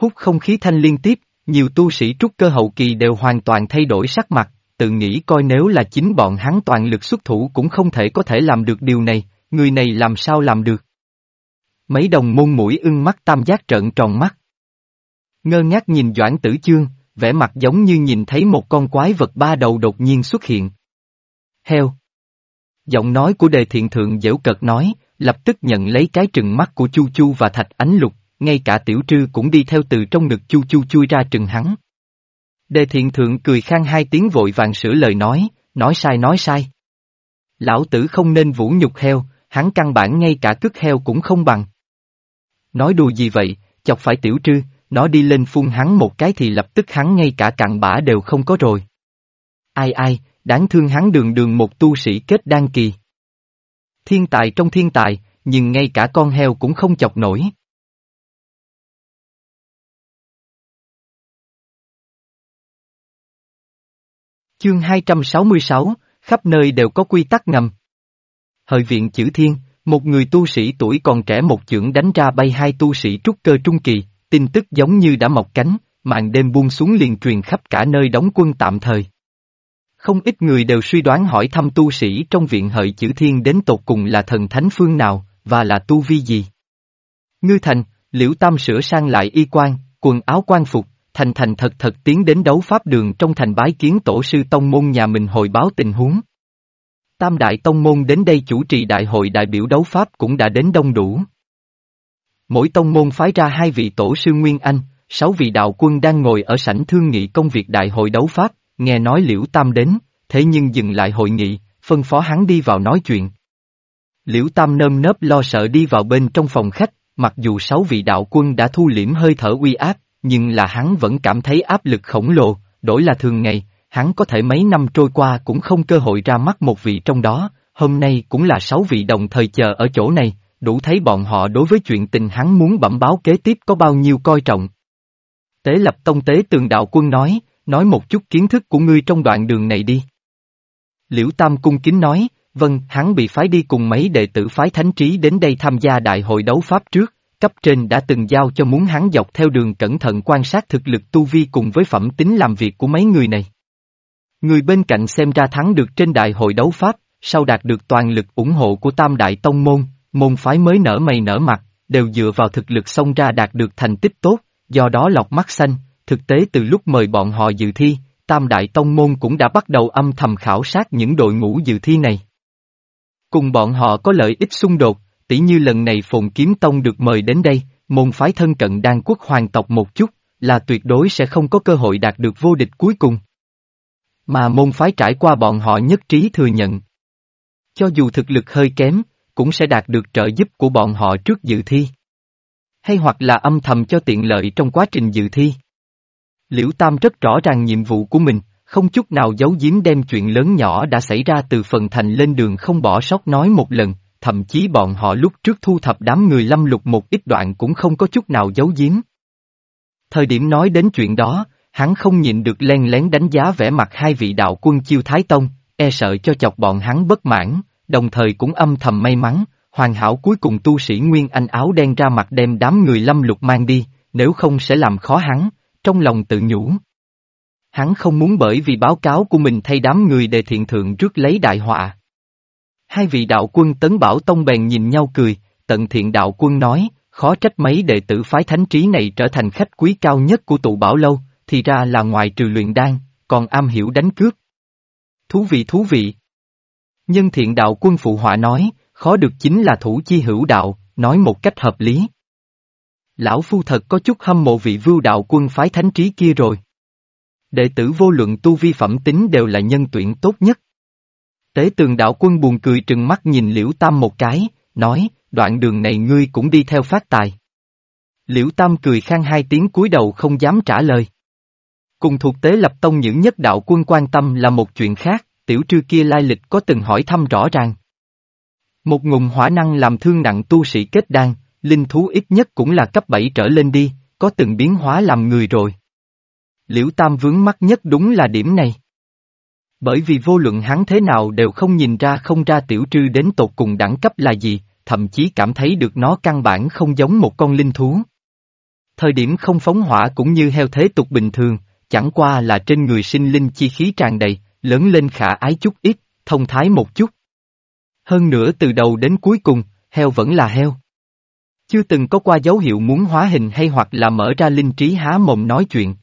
Hút không khí thanh liên tiếp, nhiều tu sĩ trúc cơ hậu kỳ đều hoàn toàn thay đổi sắc mặt, tự nghĩ coi nếu là chính bọn hắn toàn lực xuất thủ cũng không thể có thể làm được điều này, người này làm sao làm được. Mấy đồng môn mũi ưng mắt tam giác trợn tròn mắt. Ngơ ngác nhìn Doãn Tử Chương, vẻ mặt giống như nhìn thấy một con quái vật ba đầu đột nhiên xuất hiện. Heo. Giọng nói của đề thiện thượng dễu cợt nói, lập tức nhận lấy cái trừng mắt của Chu Chu và Thạch Ánh Lục, ngay cả tiểu trư cũng đi theo từ trong ngực Chu Chu chui ra trừng hắn. Đề thiện thượng cười khang hai tiếng vội vàng sửa lời nói, nói sai nói sai. Lão tử không nên vũ nhục heo, hắn căn bản ngay cả cứt heo cũng không bằng. Nói đùa gì vậy, chọc phải tiểu trư, nó đi lên phun hắn một cái thì lập tức hắn ngay cả cặn bã đều không có rồi. Ai ai, đáng thương hắn đường đường một tu sĩ kết đan kỳ. Thiên tài trong thiên tài, nhưng ngay cả con heo cũng không chọc nổi. Chương 266, khắp nơi đều có quy tắc ngầm. Hợi viện chữ thiên, một người tu sĩ tuổi còn trẻ một chưởng đánh ra bay hai tu sĩ trúc cơ trung kỳ, tin tức giống như đã mọc cánh, màn đêm buông xuống liền truyền khắp cả nơi đóng quân tạm thời. Không ít người đều suy đoán hỏi thăm tu sĩ trong viện hợi chữ thiên đến tột cùng là thần thánh phương nào, và là tu vi gì. Ngư thành, liễu tam sửa sang lại y quan, quần áo quan phục, thành thành thật thật tiến đến đấu pháp đường trong thành bái kiến tổ sư tông môn nhà mình hồi báo tình huống. Tam đại tông môn đến đây chủ trì đại hội đại biểu đấu pháp cũng đã đến đông đủ. Mỗi tông môn phái ra hai vị tổ sư Nguyên Anh, sáu vị đạo quân đang ngồi ở sảnh thương nghị công việc đại hội đấu pháp, nghe nói Liễu Tam đến, thế nhưng dừng lại hội nghị, phân phó hắn đi vào nói chuyện. Liễu Tam nơm nớp lo sợ đi vào bên trong phòng khách, mặc dù sáu vị đạo quân đã thu liễm hơi thở uy áp, nhưng là hắn vẫn cảm thấy áp lực khổng lồ, đổi là thường ngày, hắn có thể mấy năm trôi qua cũng không cơ hội ra mắt một vị trong đó, hôm nay cũng là sáu vị đồng thời chờ ở chỗ này, đủ thấy bọn họ đối với chuyện tình hắn muốn bẩm báo kế tiếp có bao nhiêu coi trọng. Tế lập tông tế tường đạo quân nói, nói một chút kiến thức của ngươi trong đoạn đường này đi. Liễu Tam cung kính nói, vâng, hắn bị phái đi cùng mấy đệ tử phái thánh trí đến đây tham gia đại hội đấu pháp trước, cấp trên đã từng giao cho muốn hắn dọc theo đường cẩn thận quan sát thực lực tu vi cùng với phẩm tính làm việc của mấy người này. Người bên cạnh xem ra thắng được trên đại hội đấu pháp, sau đạt được toàn lực ủng hộ của tam đại tông môn, môn phái mới nở mày nở mặt, đều dựa vào thực lực xông ra đạt được thành tích tốt, do đó lọc mắt xanh, thực tế từ lúc mời bọn họ dự thi, Tam Đại Tông Môn cũng đã bắt đầu âm thầm khảo sát những đội ngũ dự thi này. Cùng bọn họ có lợi ích xung đột, tỉ như lần này Phồn Kiếm Tông được mời đến đây, môn phái thân cận đan quốc hoàng tộc một chút, là tuyệt đối sẽ không có cơ hội đạt được vô địch cuối cùng. Mà môn phái trải qua bọn họ nhất trí thừa nhận. Cho dù thực lực hơi kém, cũng sẽ đạt được trợ giúp của bọn họ trước dự thi. Hay hoặc là âm thầm cho tiện lợi trong quá trình dự thi. Liễu Tam rất rõ ràng nhiệm vụ của mình, không chút nào giấu giếm đem chuyện lớn nhỏ đã xảy ra từ phần thành lên đường không bỏ sót nói một lần, thậm chí bọn họ lúc trước thu thập đám người lâm lục một ít đoạn cũng không có chút nào giấu giếm. Thời điểm nói đến chuyện đó, hắn không nhịn được len lén đánh giá vẻ mặt hai vị đạo quân chiêu Thái Tông, e sợ cho chọc bọn hắn bất mãn, đồng thời cũng âm thầm may mắn, hoàn hảo cuối cùng tu sĩ Nguyên Anh áo đen ra mặt đem đám người lâm lục mang đi, nếu không sẽ làm khó hắn, trong lòng tự nhủ. Hắn không muốn bởi vì báo cáo của mình thay đám người đề thiện thượng trước lấy đại họa. Hai vị đạo quân tấn bảo tông bèn nhìn nhau cười, tận thiện đạo quân nói, khó trách mấy đệ tử phái thánh trí này trở thành khách quý cao nhất của tụ bảo lâu, thì ra là ngoài trừ luyện đan, còn am hiểu đánh cướp. Thú vị thú vị. Nhân thiện đạo quân phụ họa nói, khó được chính là thủ chi hữu đạo, nói một cách hợp lý. Lão Phu thật có chút hâm mộ vị vưu đạo quân phái thánh trí kia rồi. Đệ tử vô luận tu vi phẩm tính đều là nhân tuyển tốt nhất. Tế tường đạo quân buồn cười trừng mắt nhìn Liễu Tam một cái, nói, đoạn đường này ngươi cũng đi theo phát tài. Liễu Tam cười khang hai tiếng cúi đầu không dám trả lời. Cùng thuộc tế lập tông những nhất đạo quân quan tâm là một chuyện khác, tiểu trư kia lai lịch có từng hỏi thăm rõ ràng. Một ngùng hỏa năng làm thương nặng tu sĩ kết đan, linh thú ít nhất cũng là cấp 7 trở lên đi, có từng biến hóa làm người rồi. Liễu Tam vướng mắt nhất đúng là điểm này. Bởi vì vô luận hắn thế nào đều không nhìn ra không ra tiểu trư đến tột cùng đẳng cấp là gì, thậm chí cảm thấy được nó căn bản không giống một con linh thú. Thời điểm không phóng hỏa cũng như heo thế tục bình thường, chẳng qua là trên người sinh linh chi khí tràn đầy, lớn lên khả ái chút ít, thông thái một chút. Hơn nữa từ đầu đến cuối cùng, heo vẫn là heo. Chưa từng có qua dấu hiệu muốn hóa hình hay hoặc là mở ra linh trí há mồm nói chuyện.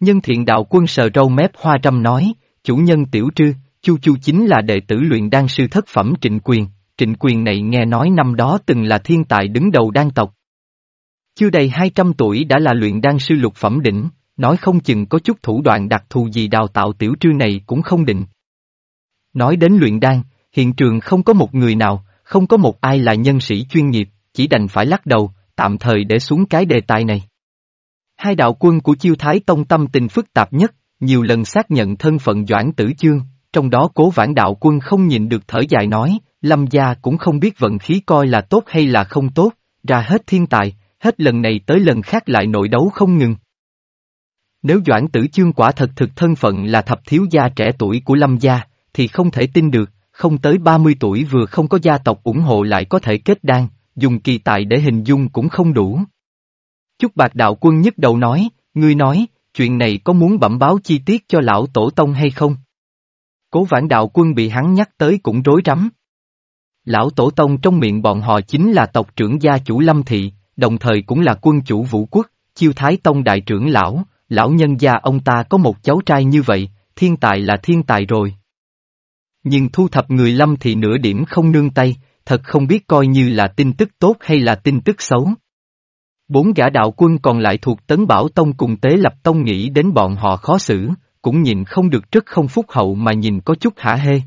Nhân thiện đạo quân sờ râu mép hoa trăm nói, chủ nhân tiểu trư, chu chu chính là đệ tử luyện đan sư thất phẩm trịnh quyền, trịnh quyền này nghe nói năm đó từng là thiên tài đứng đầu đan tộc. Chưa đầy 200 tuổi đã là luyện đan sư lục phẩm đỉnh, nói không chừng có chút thủ đoạn đặc thù gì đào tạo tiểu trư này cũng không định. Nói đến luyện đan, hiện trường không có một người nào, không có một ai là nhân sĩ chuyên nghiệp, chỉ đành phải lắc đầu, tạm thời để xuống cái đề tài này. Hai đạo quân của chiêu thái tông tâm tình phức tạp nhất, nhiều lần xác nhận thân phận Doãn Tử Chương, trong đó cố vãn đạo quân không nhìn được thở dài nói, Lâm gia cũng không biết vận khí coi là tốt hay là không tốt, ra hết thiên tài, hết lần này tới lần khác lại nội đấu không ngừng. Nếu Doãn Tử Chương quả thật thực thân phận là thập thiếu gia trẻ tuổi của Lâm gia, thì không thể tin được, không tới 30 tuổi vừa không có gia tộc ủng hộ lại có thể kết đan, dùng kỳ tài để hình dung cũng không đủ. Chúc bạc đạo quân nhức đầu nói, ngươi nói, chuyện này có muốn bẩm báo chi tiết cho lão tổ tông hay không? Cố vãn đạo quân bị hắn nhắc tới cũng rối rắm. Lão tổ tông trong miệng bọn họ chính là tộc trưởng gia chủ Lâm Thị, đồng thời cũng là quân chủ vũ quốc, chiêu thái tông đại trưởng lão, lão nhân gia ông ta có một cháu trai như vậy, thiên tài là thiên tài rồi. Nhưng thu thập người Lâm Thị nửa điểm không nương tay, thật không biết coi như là tin tức tốt hay là tin tức xấu. Bốn gã đạo quân còn lại thuộc Tấn Bảo Tông cùng Tế Lập Tông nghĩ đến bọn họ khó xử, cũng nhìn không được rất không phúc hậu mà nhìn có chút hả hê.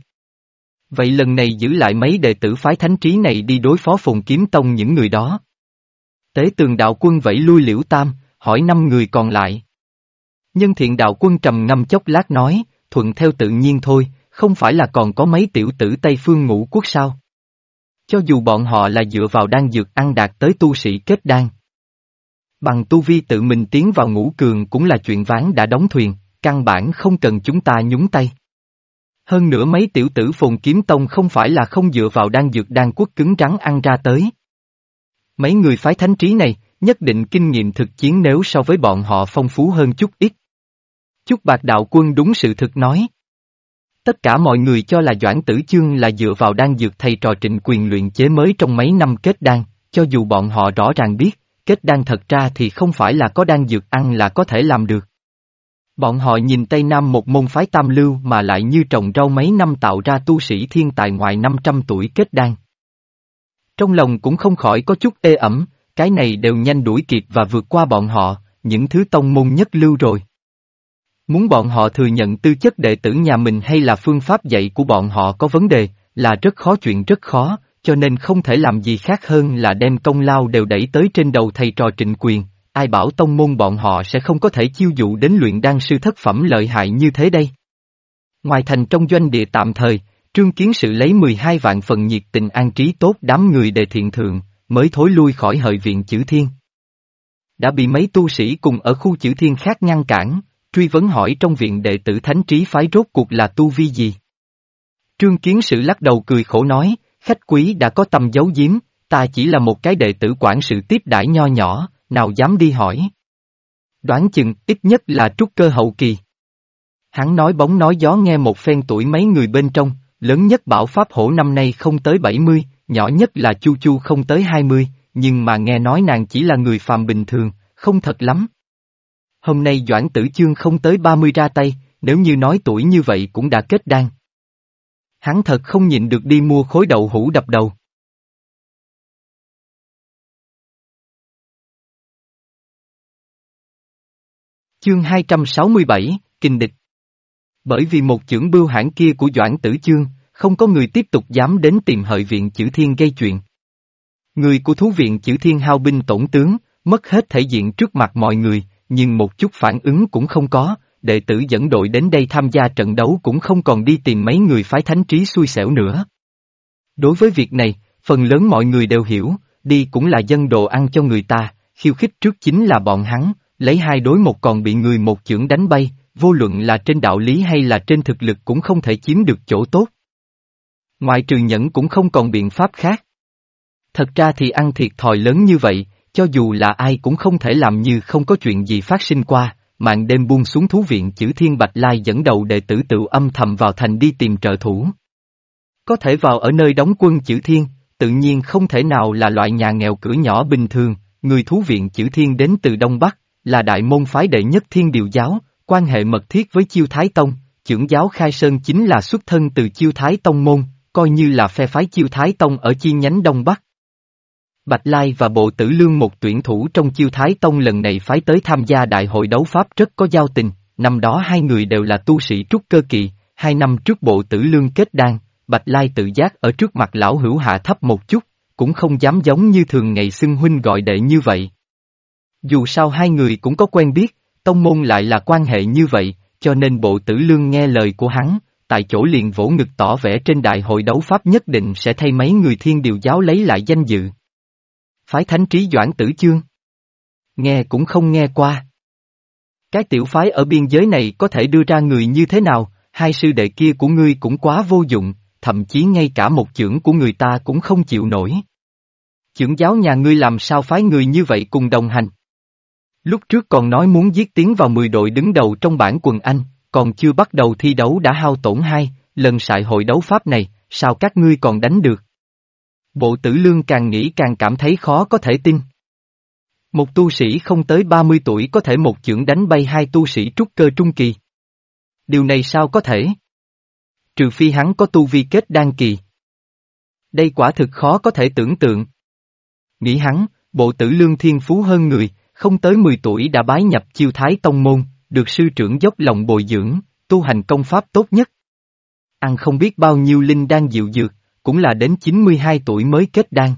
Vậy lần này giữ lại mấy đệ tử phái thánh trí này đi đối phó phùng kiếm tông những người đó. Tế tường đạo quân vẫy lui liễu tam, hỏi năm người còn lại. Nhân thiện đạo quân trầm ngâm chốc lát nói, thuận theo tự nhiên thôi, không phải là còn có mấy tiểu tử Tây Phương ngũ quốc sao? Cho dù bọn họ là dựa vào đan dược ăn đạt tới tu sĩ kết đan. Bằng tu vi tự mình tiến vào ngũ cường cũng là chuyện ván đã đóng thuyền, căn bản không cần chúng ta nhúng tay. Hơn nữa mấy tiểu tử phồn kiếm tông không phải là không dựa vào đan dược đan quốc cứng rắn ăn ra tới. Mấy người phái thánh trí này, nhất định kinh nghiệm thực chiến nếu so với bọn họ phong phú hơn chút ít. Chúc bạc đạo quân đúng sự thực nói. Tất cả mọi người cho là Doãn Tử Chương là dựa vào đan dược thầy trò trịnh quyền luyện chế mới trong mấy năm kết đan, cho dù bọn họ rõ ràng biết, kết đan thật ra thì không phải là có đan dược ăn là có thể làm được. Bọn họ nhìn Tây Nam một môn phái tam lưu mà lại như trồng rau mấy năm tạo ra tu sĩ thiên tài ngoài 500 tuổi kết đan. Trong lòng cũng không khỏi có chút ê ẩm, cái này đều nhanh đuổi kịp và vượt qua bọn họ, những thứ tông môn nhất lưu rồi. Muốn bọn họ thừa nhận tư chất đệ tử nhà mình hay là phương pháp dạy của bọn họ có vấn đề, là rất khó chuyện rất khó, cho nên không thể làm gì khác hơn là đem công lao đều đẩy tới trên đầu thầy trò trịnh quyền, ai bảo tông môn bọn họ sẽ không có thể chiêu dụ đến luyện đan sư thất phẩm lợi hại như thế đây. Ngoài thành trong doanh địa tạm thời, trương kiến sự lấy 12 vạn phần nhiệt tình an trí tốt đám người đề thiện thượng, mới thối lui khỏi hợi viện chữ thiên. Đã bị mấy tu sĩ cùng ở khu chữ thiên khác ngăn cản, truy vấn hỏi trong viện đệ tử thánh trí phái rốt cuộc là tu vi gì. Trương kiến sự lắc đầu cười khổ nói, khách quý đã có tâm giấu giếm, ta chỉ là một cái đệ tử quản sự tiếp đãi nho nhỏ, nào dám đi hỏi. Đoán chừng ít nhất là trúc cơ hậu kỳ. Hắn nói bóng nói gió nghe một phen tuổi mấy người bên trong, lớn nhất bảo pháp hổ năm nay không tới 70, nhỏ nhất là chu chu không tới 20, nhưng mà nghe nói nàng chỉ là người phàm bình thường, không thật lắm. Hôm nay Doãn Tử Chương không tới 30 ra tay, nếu như nói tuổi như vậy cũng đã kết đan. Hắn thật không nhịn được đi mua khối đậu hũ đập đầu. Chương 267, Kinh Địch Bởi vì một chưởng bưu hãng kia của Doãn Tử Chương, không có người tiếp tục dám đến tìm hợi viện chữ thiên gây chuyện. Người của thú viện chữ thiên hao binh tổn tướng, mất hết thể diện trước mặt mọi người, nhưng một chút phản ứng cũng không có, đệ tử dẫn đội đến đây tham gia trận đấu cũng không còn đi tìm mấy người phái thánh trí xui xẻo nữa. Đối với việc này, phần lớn mọi người đều hiểu, đi cũng là dân đồ ăn cho người ta, khiêu khích trước chính là bọn hắn, lấy hai đối một còn bị người một chưởng đánh bay, vô luận là trên đạo lý hay là trên thực lực cũng không thể chiếm được chỗ tốt. Ngoại trừ nhẫn cũng không còn biện pháp khác. Thật ra thì ăn thiệt thòi lớn như vậy, cho dù là ai cũng không thể làm như không có chuyện gì phát sinh qua, màn đêm buông xuống thú viện chữ Thiên Bạch Lai dẫn đầu đệ tử tự âm thầm vào thành đi tìm trợ thủ. Có thể vào ở nơi đóng quân chữ Thiên, tự nhiên không thể nào là loại nhà nghèo cửa nhỏ bình thường, người thú viện chữ Thiên đến từ Đông Bắc, là đại môn phái đệ nhất thiên điều giáo, quan hệ mật thiết với chiêu Thái Tông, trưởng giáo Khai Sơn chính là xuất thân từ chiêu Thái Tông môn, coi như là phe phái chiêu Thái Tông ở chi nhánh Đông Bắc. Bạch Lai và Bộ Tử Lương một tuyển thủ trong chiêu Thái Tông lần này phái tới tham gia đại hội đấu Pháp rất có giao tình, năm đó hai người đều là tu sĩ trúc cơ kỳ, hai năm trước Bộ Tử Lương kết đan, Bạch Lai tự giác ở trước mặt lão hữu hạ thấp một chút, cũng không dám giống như thường ngày xưng huynh gọi đệ như vậy. Dù sao hai người cũng có quen biết, tông môn lại là quan hệ như vậy, cho nên Bộ Tử Lương nghe lời của hắn, tại chỗ liền vỗ ngực tỏ vẻ trên đại hội đấu Pháp nhất định sẽ thay mấy người thiên điều giáo lấy lại danh dự. Phái thánh trí doãn tử chương. Nghe cũng không nghe qua. Cái tiểu phái ở biên giới này có thể đưa ra người như thế nào, hai sư đệ kia của ngươi cũng quá vô dụng, thậm chí ngay cả một chưởng của người ta cũng không chịu nổi. Chưởng giáo nhà ngươi làm sao phái người như vậy cùng đồng hành. Lúc trước còn nói muốn giết tiến vào 10 đội đứng đầu trong bảng quần Anh, còn chưa bắt đầu thi đấu đã hao tổn hai, lần sại hội đấu pháp này, sao các ngươi còn đánh được? Bộ tử lương càng nghĩ càng cảm thấy khó có thể tin. Một tu sĩ không tới 30 tuổi có thể một chưởng đánh bay hai tu sĩ trúc cơ trung kỳ. Điều này sao có thể? Trừ phi hắn có tu vi kết đan kỳ. Đây quả thực khó có thể tưởng tượng. Nghĩ hắn, bộ tử lương thiên phú hơn người, không tới 10 tuổi đã bái nhập chiêu thái tông môn, được sư trưởng dốc lòng bồi dưỡng, tu hành công pháp tốt nhất. Ăn không biết bao nhiêu linh đan dịu dược, cũng là đến 92 tuổi mới kết đan.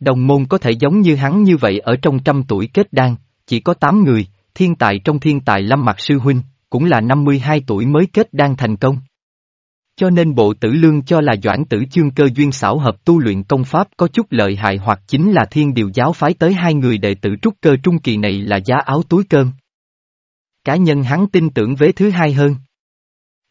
Đồng môn có thể giống như hắn như vậy ở trong trăm tuổi kết đan, chỉ có 8 người, thiên tài trong thiên tài lâm mặt sư huynh, cũng là 52 tuổi mới kết đan thành công. Cho nên bộ tử lương cho là doãn tử chương cơ duyên xảo hợp tu luyện công pháp có chút lợi hại hoặc chính là thiên điều giáo phái tới hai người đệ tử trúc cơ trung kỳ này là giá áo túi cơm. Cá nhân hắn tin tưởng vế thứ hai hơn.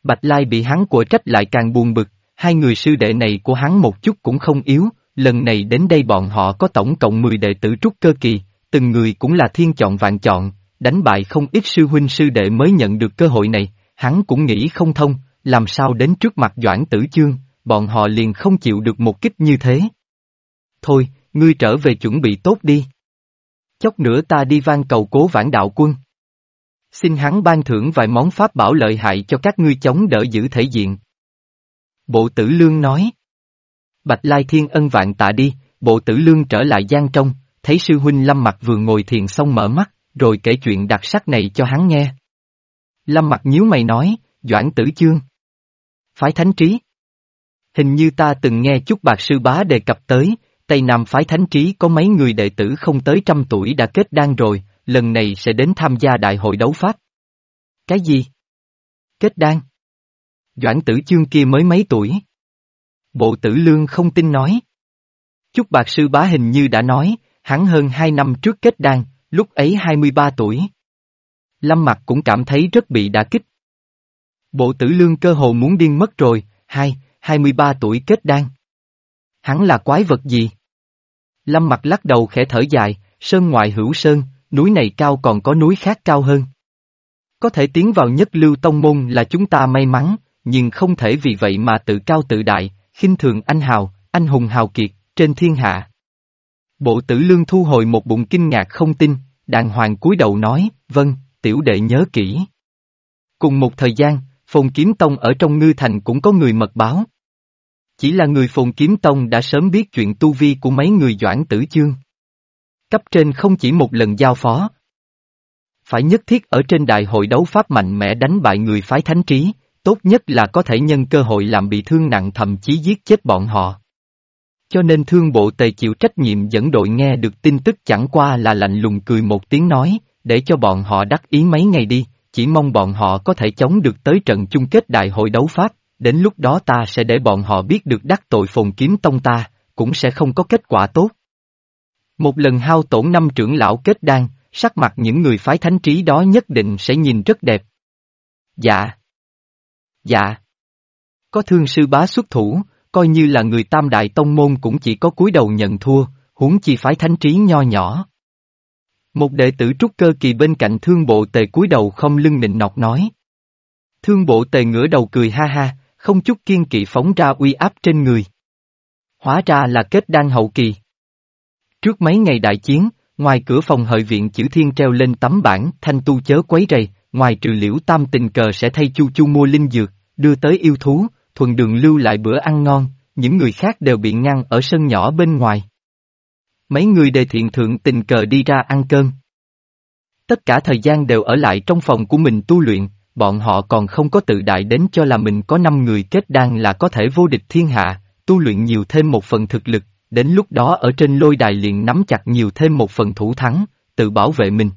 Bạch Lai bị hắn của trách lại càng buồn bực, hai người sư đệ này của hắn một chút cũng không yếu, lần này đến đây bọn họ có tổng cộng 10 đệ tử trúc cơ kỳ, từng người cũng là thiên chọn vạn chọn, đánh bại không ít sư huynh sư đệ mới nhận được cơ hội này, hắn cũng nghĩ không thông, làm sao đến trước mặt Doãn Tử Chương, bọn họ liền không chịu được một kích như thế. Thôi, ngươi trở về chuẩn bị tốt đi. Chốc nữa ta đi van cầu cố vãn đạo quân. Xin hắn ban thưởng vài món pháp bảo lợi hại cho các ngươi chống đỡ giữ thể diện. Bộ tử lương nói. Bạch Lai Thiên ân vạn tạ đi, bộ tử lương trở lại gian trong, thấy sư huynh Lâm Mặc vừa ngồi thiền xong mở mắt, rồi kể chuyện đặc sắc này cho hắn nghe. Lâm Mặc nhíu mày nói, Doãn Tử Chương. Phái Thánh Trí. Hình như ta từng nghe chút bạc sư bá đề cập tới, Tây Nam phái Thánh Trí có mấy người đệ tử không tới trăm tuổi đã kết đan rồi, lần này sẽ đến tham gia đại hội đấu pháp. Cái gì? Kết đan? Doãn tử chương kia mới mấy tuổi? Bộ tử lương không tin nói. Chúc bạc sư bá hình như đã nói, hắn hơn hai năm trước kết đan, lúc ấy 23 tuổi. Lâm mặt cũng cảm thấy rất bị đả kích. Bộ tử lương cơ hồ muốn điên mất rồi, hai, 23 tuổi kết đan. Hắn là quái vật gì? Lâm mặt lắc đầu khẽ thở dài, sơn ngoại hữu sơn, núi này cao còn có núi khác cao hơn. Có thể tiến vào nhất lưu tông môn là chúng ta may mắn, nhưng không thể vì vậy mà tự cao tự đại, khinh thường anh hào, anh hùng hào kiệt, trên thiên hạ. Bộ tử lương thu hồi một bụng kinh ngạc không tin, đàng hoàng cúi đầu nói, vâng, tiểu đệ nhớ kỹ. Cùng một thời gian, Phồn Kiếm Tông ở trong Ngư Thành cũng có người mật báo. Chỉ là người Phồn Kiếm Tông đã sớm biết chuyện tu vi của mấy người doãn tử chương. Cấp trên không chỉ một lần giao phó. Phải nhất thiết ở trên đại hội đấu pháp mạnh mẽ đánh bại người phái thánh trí, tốt nhất là có thể nhân cơ hội làm bị thương nặng thậm chí giết chết bọn họ. Cho nên thương bộ tề chịu trách nhiệm dẫn đội nghe được tin tức chẳng qua là lạnh lùng cười một tiếng nói, để cho bọn họ đắc ý mấy ngày đi, chỉ mong bọn họ có thể chống được tới trận chung kết đại hội đấu pháp, đến lúc đó ta sẽ để bọn họ biết được đắc tội phồn kiếm tông ta, cũng sẽ không có kết quả tốt. Một lần hao tổn năm trưởng lão kết đan, sắc mặt những người phái thánh trí đó nhất định sẽ nhìn rất đẹp. Dạ. Dạ. Có thương sư bá xuất thủ, coi như là người tam đại tông môn cũng chỉ có cúi đầu nhận thua, huống chi phái thánh trí nho nhỏ. Một đệ tử trúc cơ kỳ bên cạnh thương bộ tề cúi đầu không lưng nịnh nọc nói. Thương bộ tề ngửa đầu cười ha ha, không chút kiên kỵ phóng ra uy áp trên người. Hóa ra là kết đan hậu kỳ. Trước mấy ngày đại chiến, ngoài cửa phòng hợi viện chữ thiên treo lên tấm bảng thanh tu chớ quấy rầy, ngoài trừ liễu tam tình cờ sẽ thay chu chu mua linh dược, đưa tới yêu thú, thuần đường lưu lại bữa ăn ngon, những người khác đều bị ngăn ở sân nhỏ bên ngoài. Mấy người đề thiện thượng tình cờ đi ra ăn cơm. Tất cả thời gian đều ở lại trong phòng của mình tu luyện, bọn họ còn không có tự đại đến cho là mình có năm người kết đan là có thể vô địch thiên hạ, tu luyện nhiều thêm một phần thực lực, đến lúc đó ở trên lôi đài liền nắm chặt nhiều thêm một phần thủ thắng, tự bảo vệ mình.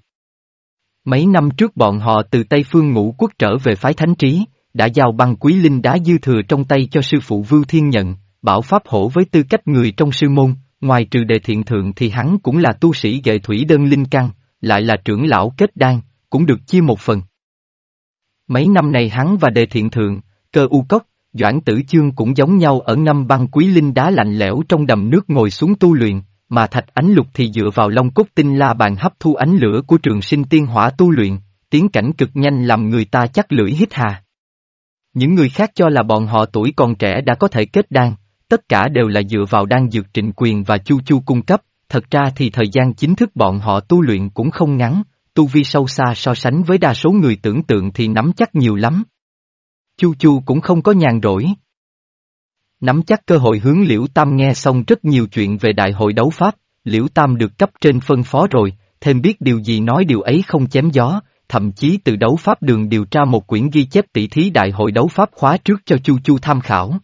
Mấy năm trước bọn họ từ Tây Phương ngũ quốc trở về phái thánh trí, đã giao băng quý linh đá dư thừa trong tay cho sư phụ Vưu Thiên nhận, bảo pháp hổ với tư cách người trong sư môn, ngoài trừ đề thiện thượng thì hắn cũng là tu sĩ gệ thủy đơn linh căn, lại là trưởng lão kết đan, cũng được chia một phần. Mấy năm này hắn và đề thiện thượng, cơ u cốc, Doãn Tử Chương cũng giống nhau ở năm băng quý linh đá lạnh lẽo trong đầm nước ngồi xuống tu luyện, mà thạch ánh lục thì dựa vào long cốt tinh la bàn hấp thu ánh lửa của trường sinh tiên hỏa tu luyện, tiến cảnh cực nhanh làm người ta chắc lưỡi hít hà. Những người khác cho là bọn họ tuổi còn trẻ đã có thể kết đan, tất cả đều là dựa vào đan dược trịnh quyền và chu chu cung cấp, thật ra thì thời gian chính thức bọn họ tu luyện cũng không ngắn, tu vi sâu xa so sánh với đa số người tưởng tượng thì nắm chắc nhiều lắm. Chu Chu cũng không có nhàn rỗi. Nắm chắc cơ hội hướng Liễu Tam nghe xong rất nhiều chuyện về đại hội đấu pháp, Liễu Tam được cấp trên phân phó rồi, thêm biết điều gì nói điều ấy không chém gió, thậm chí từ đấu pháp đường điều tra một quyển ghi chép tỷ thí đại hội đấu pháp khóa trước cho Chu Chu tham khảo.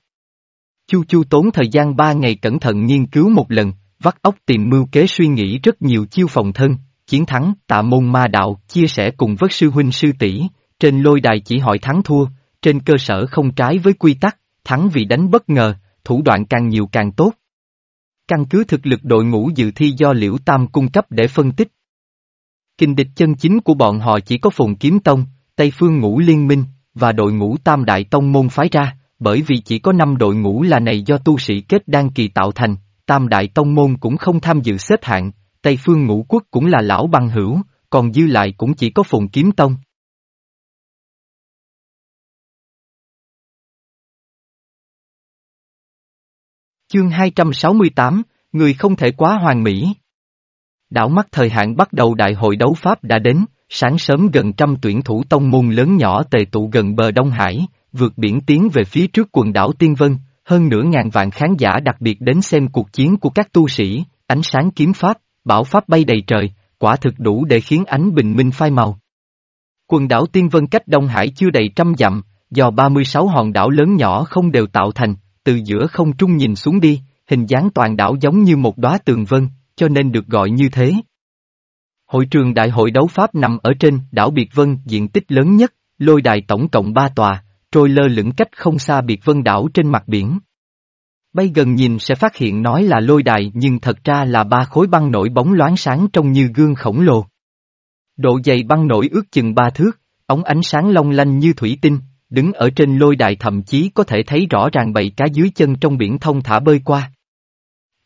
Chu Chu tốn thời gian ba ngày cẩn thận nghiên cứu một lần, vắt óc tìm mưu kế suy nghĩ rất nhiều chiêu phòng thân, chiến thắng, tạ môn ma đạo, chia sẻ cùng với sư huynh sư tỷ trên lôi đài chỉ hỏi thắng thua, trên cơ sở không trái với quy tắc, thắng vì đánh bất ngờ, thủ đoạn càng nhiều càng tốt. Căn cứ thực lực đội ngũ dự thi do Liễu Tam cung cấp để phân tích. Kinh địch chân chính của bọn họ chỉ có Phùng Kiếm Tông, Tây Phương Ngũ Liên Minh, và đội ngũ Tam Đại Tông môn phái ra, bởi vì chỉ có năm đội ngũ là này do tu sĩ kết đan kỳ tạo thành, Tam Đại Tông môn cũng không tham dự xếp hạng, Tây Phương Ngũ Quốc cũng là lão băng hữu, còn dư lại cũng chỉ có Phùng Kiếm Tông. Chương 268, người không thể quá hoàn mỹ. Đảo mắt thời hạn bắt đầu đại hội đấu Pháp đã đến, sáng sớm gần trăm tuyển thủ tông môn lớn nhỏ tề tụ gần bờ Đông Hải, vượt biển tiến về phía trước quần đảo Tiên Vân, hơn nửa ngàn vạn khán giả đặc biệt đến xem cuộc chiến của các tu sĩ, ánh sáng kiếm pháp, bảo pháp bay đầy trời, quả thực đủ để khiến ánh bình minh phai màu. Quần đảo Tiên Vân cách Đông Hải chưa đầy trăm dặm, do 36 hòn đảo lớn nhỏ không đều tạo thành, từ giữa không trung nhìn xuống đi, hình dáng toàn đảo giống như một đóa tường vân, cho nên được gọi như thế. Hội trường đại hội đấu Pháp nằm ở trên đảo Biệt Vân diện tích lớn nhất, lôi đài tổng cộng ba tòa, trôi lơ lửng cách không xa Biệt Vân đảo trên mặt biển. Bay gần nhìn sẽ phát hiện nói là lôi đài nhưng thật ra là ba khối băng nổi bóng loáng sáng trông như gương khổng lồ. Độ dày băng nổi ước chừng ba thước, ống ánh sáng long lanh như thủy tinh, đứng ở trên lôi đài thậm chí có thể thấy rõ ràng bầy cá dưới chân trong biển thông thả bơi qua.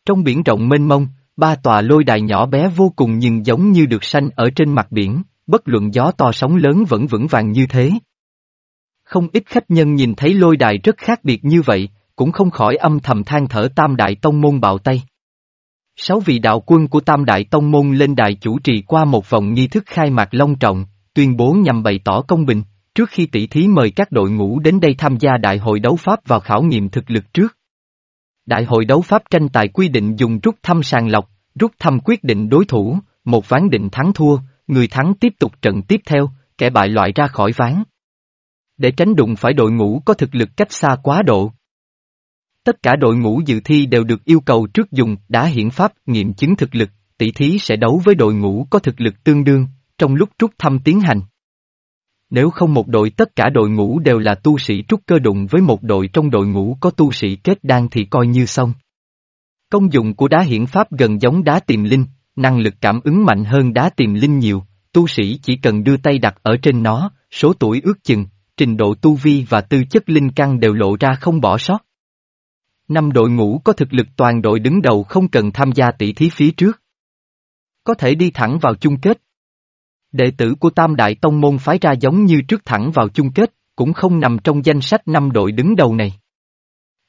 Trong biển rộng mênh mông, ba tòa lôi đài nhỏ bé vô cùng nhưng giống như được sanh ở trên mặt biển, bất luận gió to sóng lớn vẫn vững vàng như thế. Không ít khách nhân nhìn thấy lôi đài rất khác biệt như vậy, cũng không khỏi âm thầm than thở tam đại tông môn bạo tay. Sáu vị đạo quân của tam đại tông môn lên đài chủ trì qua một vòng nghi thức khai mạc long trọng, tuyên bố nhằm bày tỏ công bình, trước khi tỷ thí mời các đội ngũ đến đây tham gia đại hội đấu pháp vào khảo nghiệm thực lực trước. Đại hội đấu pháp tranh tài quy định dùng rút thăm sàng lọc, rút thăm quyết định đối thủ, một ván định thắng thua, người thắng tiếp tục trận tiếp theo, kẻ bại loại ra khỏi ván. Để tránh đụng phải đội ngũ có thực lực cách xa quá độ. Tất cả đội ngũ dự thi đều được yêu cầu trước dùng đá hiển pháp nghiệm chứng thực lực, tỷ thí sẽ đấu với đội ngũ có thực lực tương đương, trong lúc rút thăm tiến hành. Nếu không một đội tất cả đội ngũ đều là tu sĩ trúc cơ đụng với một đội trong đội ngũ có tu sĩ kết đan thì coi như xong. Công dụng của đá hiển pháp gần giống đá tiềm linh, năng lực cảm ứng mạnh hơn đá tiềm linh nhiều, tu sĩ chỉ cần đưa tay đặt ở trên nó, số tuổi ước chừng, trình độ tu vi và tư chất linh căn đều lộ ra không bỏ sót. Năm đội ngũ có thực lực toàn đội đứng đầu không cần tham gia tỷ thí phía trước. Có thể đi thẳng vào chung kết. Đệ tử của Tam Đại Tông Môn phái ra giống như trước thẳng vào chung kết, cũng không nằm trong danh sách năm đội đứng đầu này.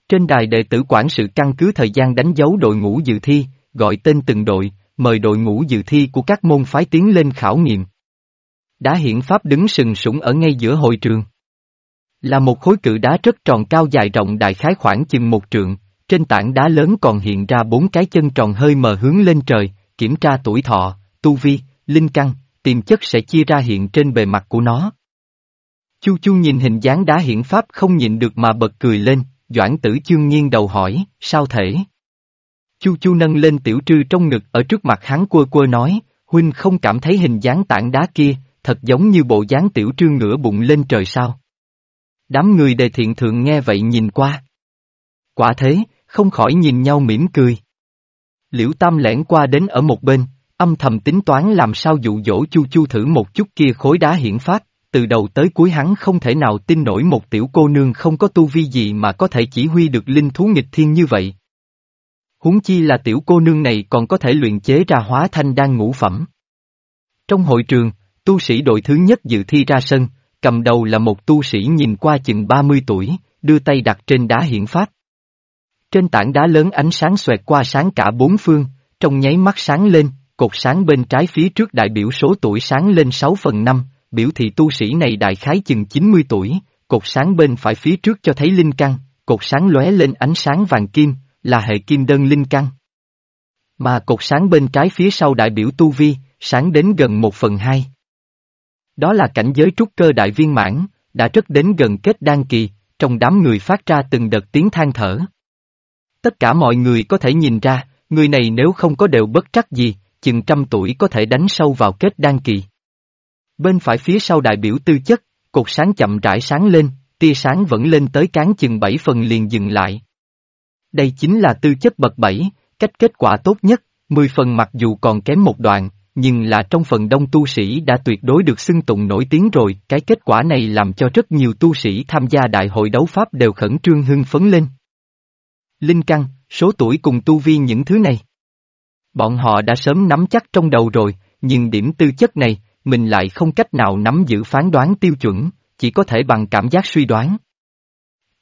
Trên đài đệ tử quản sự căn cứ thời gian đánh dấu đội ngũ dự thi, gọi tên từng đội, mời đội ngũ dự thi của các môn phái tiến lên khảo nghiệm. Đá hiển pháp đứng sừng sững ở ngay giữa hội trường. Là một khối cự đá rất tròn cao dài rộng đại khái khoảng chừng một trượng, trên tảng đá lớn còn hiện ra bốn cái chân tròn hơi mờ hướng lên trời, kiểm tra tuổi thọ, tu vi, linh căn, tiềm chất sẽ chia ra hiện trên bề mặt của nó. Chu Chu nhìn hình dáng đá hiển pháp không nhịn được mà bật cười lên, Doãn tử chương nghiêng đầu hỏi, sao thể? Chu Chu nâng lên tiểu trư trong ngực ở trước mặt hắn quơ quơ nói, huynh không cảm thấy hình dáng tảng đá kia, thật giống như bộ dáng tiểu trư ngửa bụng lên trời sao? Đám người đề thiện thượng nghe vậy nhìn qua. Quả thế, không khỏi nhìn nhau mỉm cười. Liễu Tam lẻn qua đến ở một bên, âm thầm tính toán làm sao dụ dỗ Chu Chu thử một chút kia khối đá hiển phát, từ đầu tới cuối hắn không thể nào tin nổi một tiểu cô nương không có tu vi gì mà có thể chỉ huy được linh thú nghịch thiên như vậy. Huống chi là tiểu cô nương này còn có thể luyện chế ra hóa thanh đang ngũ phẩm. Trong hội trường, tu sĩ đội thứ nhất dự thi ra sân, cầm đầu là một tu sĩ nhìn qua chừng 30 tuổi, đưa tay đặt trên đá hiển phát. Trên tảng đá lớn ánh sáng xoẹt qua sáng cả bốn phương, trong nháy mắt sáng lên, cột sáng bên trái phía trước đại biểu số tuổi sáng lên 6 phần 5, biểu thị tu sĩ này đại khái chừng 90 tuổi, cột sáng bên phải phía trước cho thấy linh căn, cột sáng lóe lên ánh sáng vàng kim, là hệ kim đơn linh căn. Mà cột sáng bên trái phía sau đại biểu tu vi, sáng đến gần một phần hai. Đó là cảnh giới trúc cơ đại viên mãn, đã rất đến gần kết đan kỳ, trong đám người phát ra từng đợt tiếng than thở. Tất cả mọi người có thể nhìn ra, người này nếu không có đều bất trắc gì, chừng trăm tuổi có thể đánh sâu vào kết đan kỳ. Bên phải phía sau đại biểu tư chất, cột sáng chậm rãi sáng lên, tia sáng vẫn lên tới cán chừng bảy phần liền dừng lại. Đây chính là tư chất bậc bảy, cách kết quả tốt nhất, mười phần mặc dù còn kém một đoạn, nhưng là trong phần đông tu sĩ đã tuyệt đối được xưng tụng nổi tiếng rồi, cái kết quả này làm cho rất nhiều tu sĩ tham gia đại hội đấu pháp đều khẩn trương hưng phấn lên. Linh căn, số tuổi cùng tu vi những thứ này. Bọn họ đã sớm nắm chắc trong đầu rồi, nhưng điểm tư chất này, mình lại không cách nào nắm giữ phán đoán tiêu chuẩn, chỉ có thể bằng cảm giác suy đoán.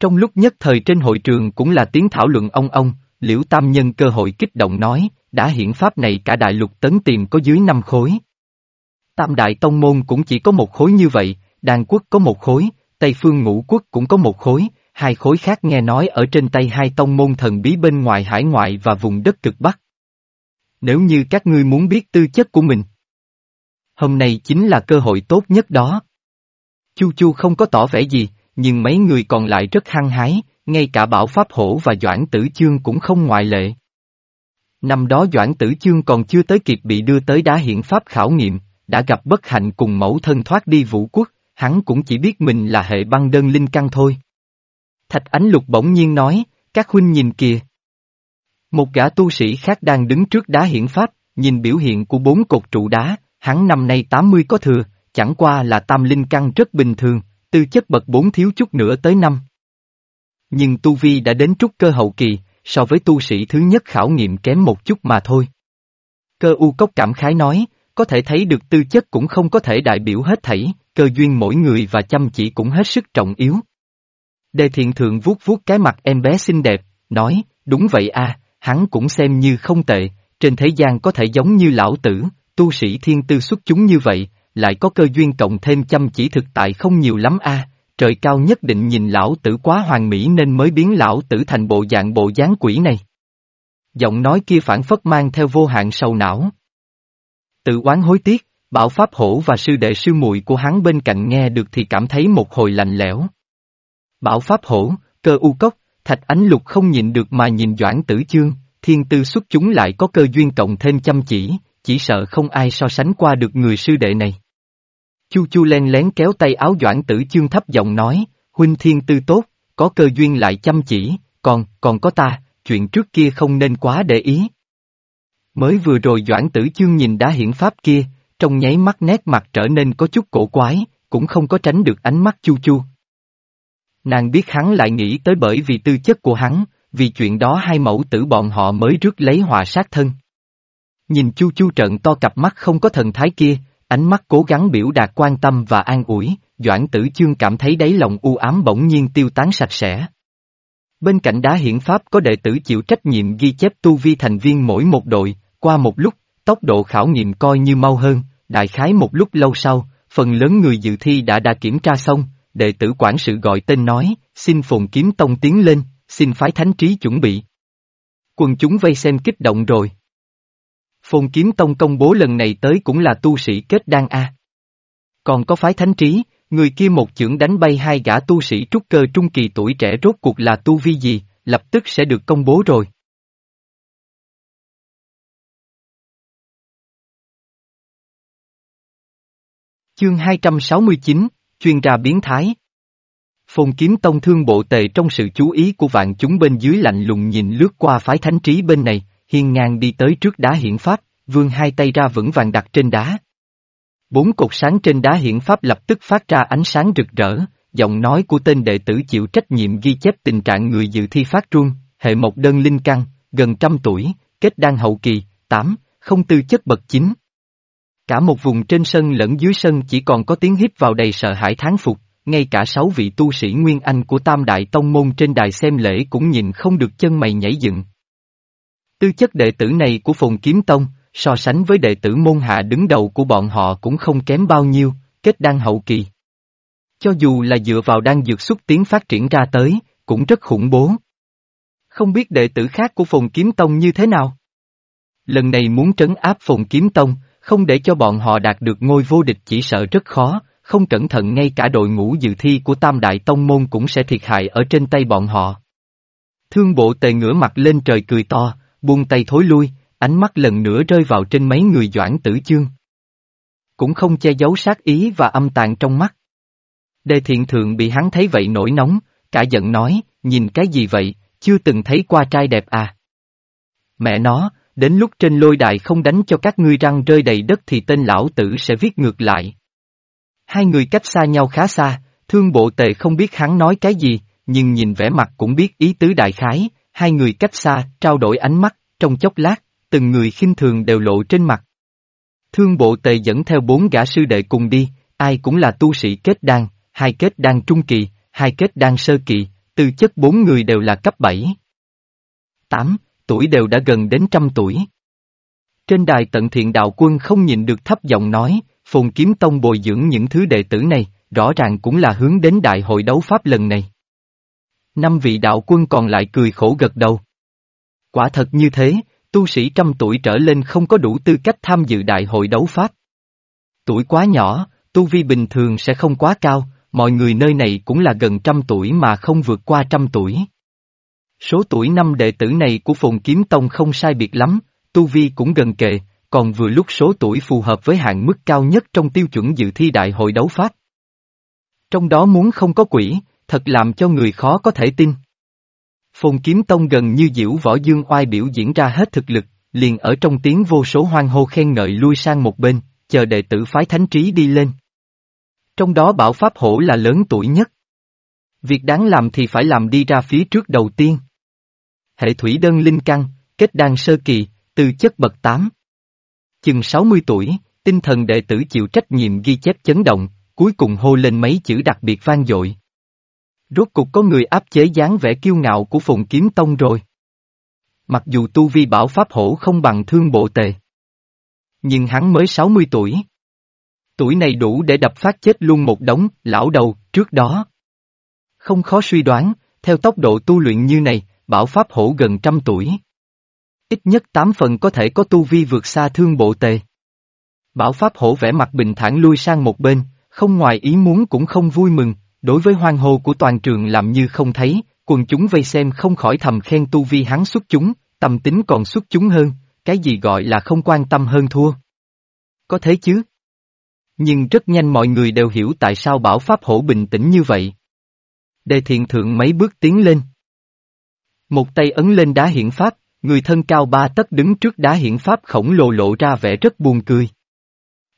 Trong lúc nhất thời trên hội trường cũng là tiếng thảo luận ông ông, liễu tam nhân cơ hội kích động nói, đã hiện pháp này cả đại lục tấn tìm có dưới năm khối. Tam đại tông môn cũng chỉ có một khối như vậy, đàn quốc có một khối, Tây phương ngũ quốc cũng có một khối, hai khối khác nghe nói ở trên tay hai tông môn thần bí bên ngoài hải ngoại và vùng đất cực Bắc. Nếu như các ngươi muốn biết tư chất của mình, hôm nay chính là cơ hội tốt nhất đó. Chu Chu không có tỏ vẻ gì, nhưng mấy người còn lại rất hăng hái, ngay cả Bảo Pháp Hổ và Doãn Tử Chương cũng không ngoại lệ. Năm đó Doãn Tử Chương còn chưa tới kịp bị đưa tới đá hiển pháp khảo nghiệm, đã gặp bất hạnh cùng mẫu thân thoát đi vũ quốc, hắn cũng chỉ biết mình là hệ băng đơn linh căn thôi. Thạch Ánh Lục bỗng nhiên nói, các huynh nhìn kìa. Một gã tu sĩ khác đang đứng trước đá hiển pháp, nhìn biểu hiện của bốn cột trụ đá, hắn năm nay 80 có thừa, chẳng qua là tam linh căn rất bình thường, tư chất bậc bốn thiếu chút nữa tới năm. Nhưng tu vi đã đến trúc cơ hậu kỳ, so với tu sĩ thứ nhất khảo nghiệm kém một chút mà thôi. Cơ u cốc cảm khái nói, có thể thấy được tư chất cũng không có thể đại biểu hết thảy, cơ duyên mỗi người và chăm chỉ cũng hết sức trọng yếu. Đề thiện thượng vuốt vuốt cái mặt em bé xinh đẹp, nói, đúng vậy à, hắn cũng xem như không tệ, trên thế gian có thể giống như lão tử, tu sĩ thiên tư xuất chúng như vậy, lại có cơ duyên cộng thêm chăm chỉ thực tại không nhiều lắm a. trời cao nhất định nhìn lão tử quá hoàn mỹ nên mới biến lão tử thành bộ dạng bộ dáng quỷ này. Giọng nói kia phản phất mang theo vô hạn sầu não. Tự oán hối tiếc, bảo pháp hổ và sư đệ sư muội của hắn bên cạnh nghe được thì cảm thấy một hồi lạnh lẽo. Bảo pháp hổ, cơ u cốc, thạch ánh lục không nhịn được mà nhìn doãn tử chương, thiên tư xuất chúng lại có cơ duyên cộng thêm chăm chỉ, chỉ sợ không ai so sánh qua được người sư đệ này. Chu chu len lén kéo tay áo doãn tử chương thấp giọng nói, huynh thiên tư tốt, có cơ duyên lại chăm chỉ, còn, còn có ta, chuyện trước kia không nên quá để ý. Mới vừa rồi doãn tử chương nhìn đá hiển pháp kia, trong nháy mắt nét mặt trở nên có chút cổ quái, cũng không có tránh được ánh mắt chu chu. Nàng biết hắn lại nghĩ tới bởi vì tư chất của hắn, vì chuyện đó hai mẫu tử bọn họ mới rước lấy hòa sát thân. Nhìn chu chu trận to cặp mắt không có thần thái kia, ánh mắt cố gắng biểu đạt quan tâm và an ủi, Doãn Tử Chương cảm thấy đáy lòng u ám bỗng nhiên tiêu tán sạch sẽ. Bên cạnh đá hiển pháp có đệ tử chịu trách nhiệm ghi chép tu vi thành viên mỗi một đội, qua một lúc, tốc độ khảo nghiệm coi như mau hơn, đại khái một lúc lâu sau, phần lớn người dự thi đã đã kiểm tra xong, đệ tử quản sự gọi tên nói, xin phồn kiếm tông tiến lên, xin phái thánh trí chuẩn bị. Quần chúng vây xem kích động rồi. Phồn kiếm tông công bố lần này tới cũng là tu sĩ kết đan A. Còn có phái thánh trí, người kia một chưởng đánh bay hai gã tu sĩ trúc cơ trung kỳ tuổi trẻ rốt cuộc là tu vi gì, lập tức sẽ được công bố rồi. Chương 269, chuyên ra biến thái. Phồn kiếm tông thương bộ tề trong sự chú ý của vạn chúng bên dưới lạnh lùng nhìn lướt qua phái thánh trí bên này, hiên ngang đi tới trước đá hiển pháp, vươn hai tay ra vững vàng đặt trên đá. Bốn cột sáng trên đá hiển pháp lập tức phát ra ánh sáng rực rỡ, giọng nói của tên đệ tử chịu trách nhiệm ghi chép tình trạng người dự thi phát run, hệ một đơn linh căn, gần trăm tuổi, kết đan hậu kỳ, tám, không tư chất bậc chính. Cả một vùng trên sân lẫn dưới sân chỉ còn có tiếng hít vào đầy sợ hãi thán phục, ngay cả sáu vị tu sĩ Nguyên Anh của Tam Đại Tông Môn trên đài xem lễ cũng nhìn không được chân mày nhảy dựng. Tư chất đệ tử này của Phùng Kiếm Tông, so sánh với đệ tử môn hạ đứng đầu của bọn họ cũng không kém bao nhiêu, kết đan hậu kỳ. Cho dù là dựa vào đan dược xúc tiến phát triển ra tới, cũng rất khủng bố. Không biết đệ tử khác của Phùng Kiếm Tông như thế nào? Lần này muốn trấn áp Phùng Kiếm Tông, không để cho bọn họ đạt được ngôi vô địch chỉ sợ rất khó, không cẩn thận ngay cả đội ngũ dự thi của Tam Đại Tông Môn cũng sẽ thiệt hại ở trên tay bọn họ. Thương bộ tề ngửa mặt lên trời cười to, buông tay thối lui, ánh mắt lần nữa rơi vào trên mấy người doãn tử chương. Cũng không che giấu sát ý và âm tàn trong mắt. Đề thiện thượng bị hắn thấy vậy nổi nóng, cả giận nói, nhìn cái gì vậy, chưa từng thấy qua trai đẹp à. Mẹ nó, đến lúc trên lôi đài không đánh cho các ngươi răng rơi đầy đất thì tên lão tử sẽ viết ngược lại. Hai người cách xa nhau khá xa, thương bộ tề không biết hắn nói cái gì, nhưng nhìn vẻ mặt cũng biết ý tứ đại khái, hai người cách xa, trao đổi ánh mắt, trong chốc lát, từng người khinh thường đều lộ trên mặt. Thương bộ tề dẫn theo bốn gã sư đệ cùng đi, ai cũng là tu sĩ kết đan, hai kết đan trung kỳ, hai kết đan sơ kỳ, tư chất bốn người đều là cấp 7. 8, tuổi đều đã gần đến trăm tuổi. Trên đài tận thiện đạo quân không nhìn được thấp giọng nói, phồn kiếm tông bồi dưỡng những thứ đệ tử này, rõ ràng cũng là hướng đến đại hội đấu pháp lần này. Năm vị đạo quân còn lại cười khổ gật đầu. Quả thật như thế, tu sĩ trăm tuổi trở lên không có đủ tư cách tham dự đại hội đấu pháp. Tuổi quá nhỏ, tu vi bình thường sẽ không quá cao, mọi người nơi này cũng là gần trăm tuổi mà không vượt qua trăm tuổi. Số tuổi năm đệ tử này của Phùng Kiếm Tông không sai biệt lắm, tu vi cũng gần kề, còn vừa lúc số tuổi phù hợp với hạn mức cao nhất trong tiêu chuẩn dự thi đại hội đấu pháp. Trong đó muốn không có quỷ, thật làm cho người khó có thể tin. Phùng Kiếm Tông gần như diễu võ dương oai biểu diễn ra hết thực lực, liền ở trong tiếng vô số hoang hô khen ngợi lui sang một bên, chờ đệ tử phái thánh trí đi lên. Trong đó bảo pháp hổ là lớn tuổi nhất. Việc đáng làm thì phải làm đi ra phía trước đầu tiên. Hệ thủy đơn linh căn, kết đan sơ kỳ, từ chất bậc 8. Chừng 60 tuổi, tinh thần đệ tử chịu trách nhiệm ghi chép chấn động, cuối cùng hô lên mấy chữ đặc biệt vang dội. Rốt cục có người áp chế dáng vẻ kiêu ngạo của Phùng Kiếm Tông rồi. Mặc dù tu vi bảo pháp hổ không bằng thương bộ tề. Nhưng hắn mới 60 tuổi. Tuổi này đủ để đập phát chết luôn một đống, lão đầu, trước đó. Không khó suy đoán, theo tốc độ tu luyện như này, bảo pháp hổ gần trăm tuổi. Ít nhất tám phần có thể có tu vi vượt xa thương bộ tề. Bảo pháp hổ vẻ mặt bình thản lui sang một bên, không ngoài ý muốn cũng không vui mừng, đối với hoang hô của toàn trường làm như không thấy, quần chúng vây xem không khỏi thầm khen tu vi hắn xuất chúng, tầm tính còn xuất chúng hơn, cái gì gọi là không quan tâm hơn thua. Có thế chứ? Nhưng rất nhanh mọi người đều hiểu tại sao bảo pháp hổ bình tĩnh như vậy. Đề thiện thượng mấy bước tiến lên. Một tay ấn lên đá hiển pháp, người thân cao ba tấc đứng trước đá hiển pháp khổng lồ lộ ra vẻ rất buồn cười.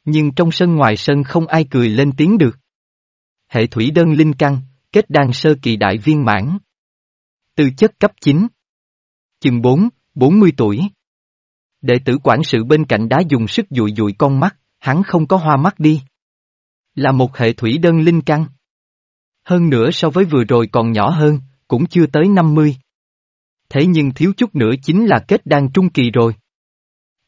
Nhưng trong sân ngoài sân không ai cười lên tiếng được. Hệ thủy đơn linh căn, kết đan sơ kỳ đại viên mãn. Tư chất cấp 9. Chừng 4, 40 tuổi. Đệ tử quản sự bên cạnh đá dùng sức dụi dụi con mắt, hắn không có hoa mắt đi. Là một hệ thủy đơn linh căn. Hơn nữa so với vừa rồi còn nhỏ hơn, cũng chưa tới 50. Thế nhưng thiếu chút nữa chính là kết đan trung kỳ rồi.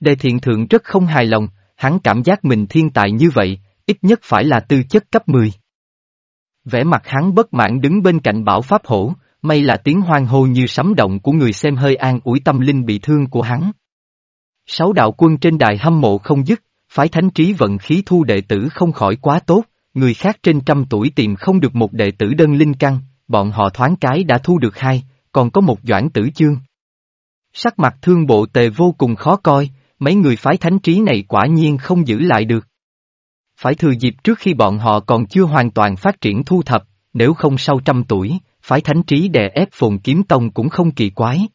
Đề thiện thượng rất không hài lòng, hắn cảm giác mình thiên tài như vậy, ít nhất phải là tư chất cấp 10. Vẻ mặt hắn bất mãn đứng bên cạnh bảo pháp hổ, may là tiếng hoang hô như sấm động của người xem hơi an ủi tâm linh bị thương của hắn. Sáu đạo quân trên đài hâm mộ không dứt, phái thánh trí vận khí thu đệ tử không khỏi quá tốt, người khác trên trăm tuổi tìm không được một đệ tử đơn linh căn, bọn họ thoáng cái đã thu được hai, còn có một doãn tử chương. Sắc mặt thương bộ tề vô cùng khó coi, mấy người phái thánh trí này quả nhiên không giữ lại được. Phải thừa dịp trước khi bọn họ còn chưa hoàn toàn phát triển thu thập, nếu không sau trăm tuổi, phái thánh trí đè ép phồn kiếm tông cũng không kỳ quái.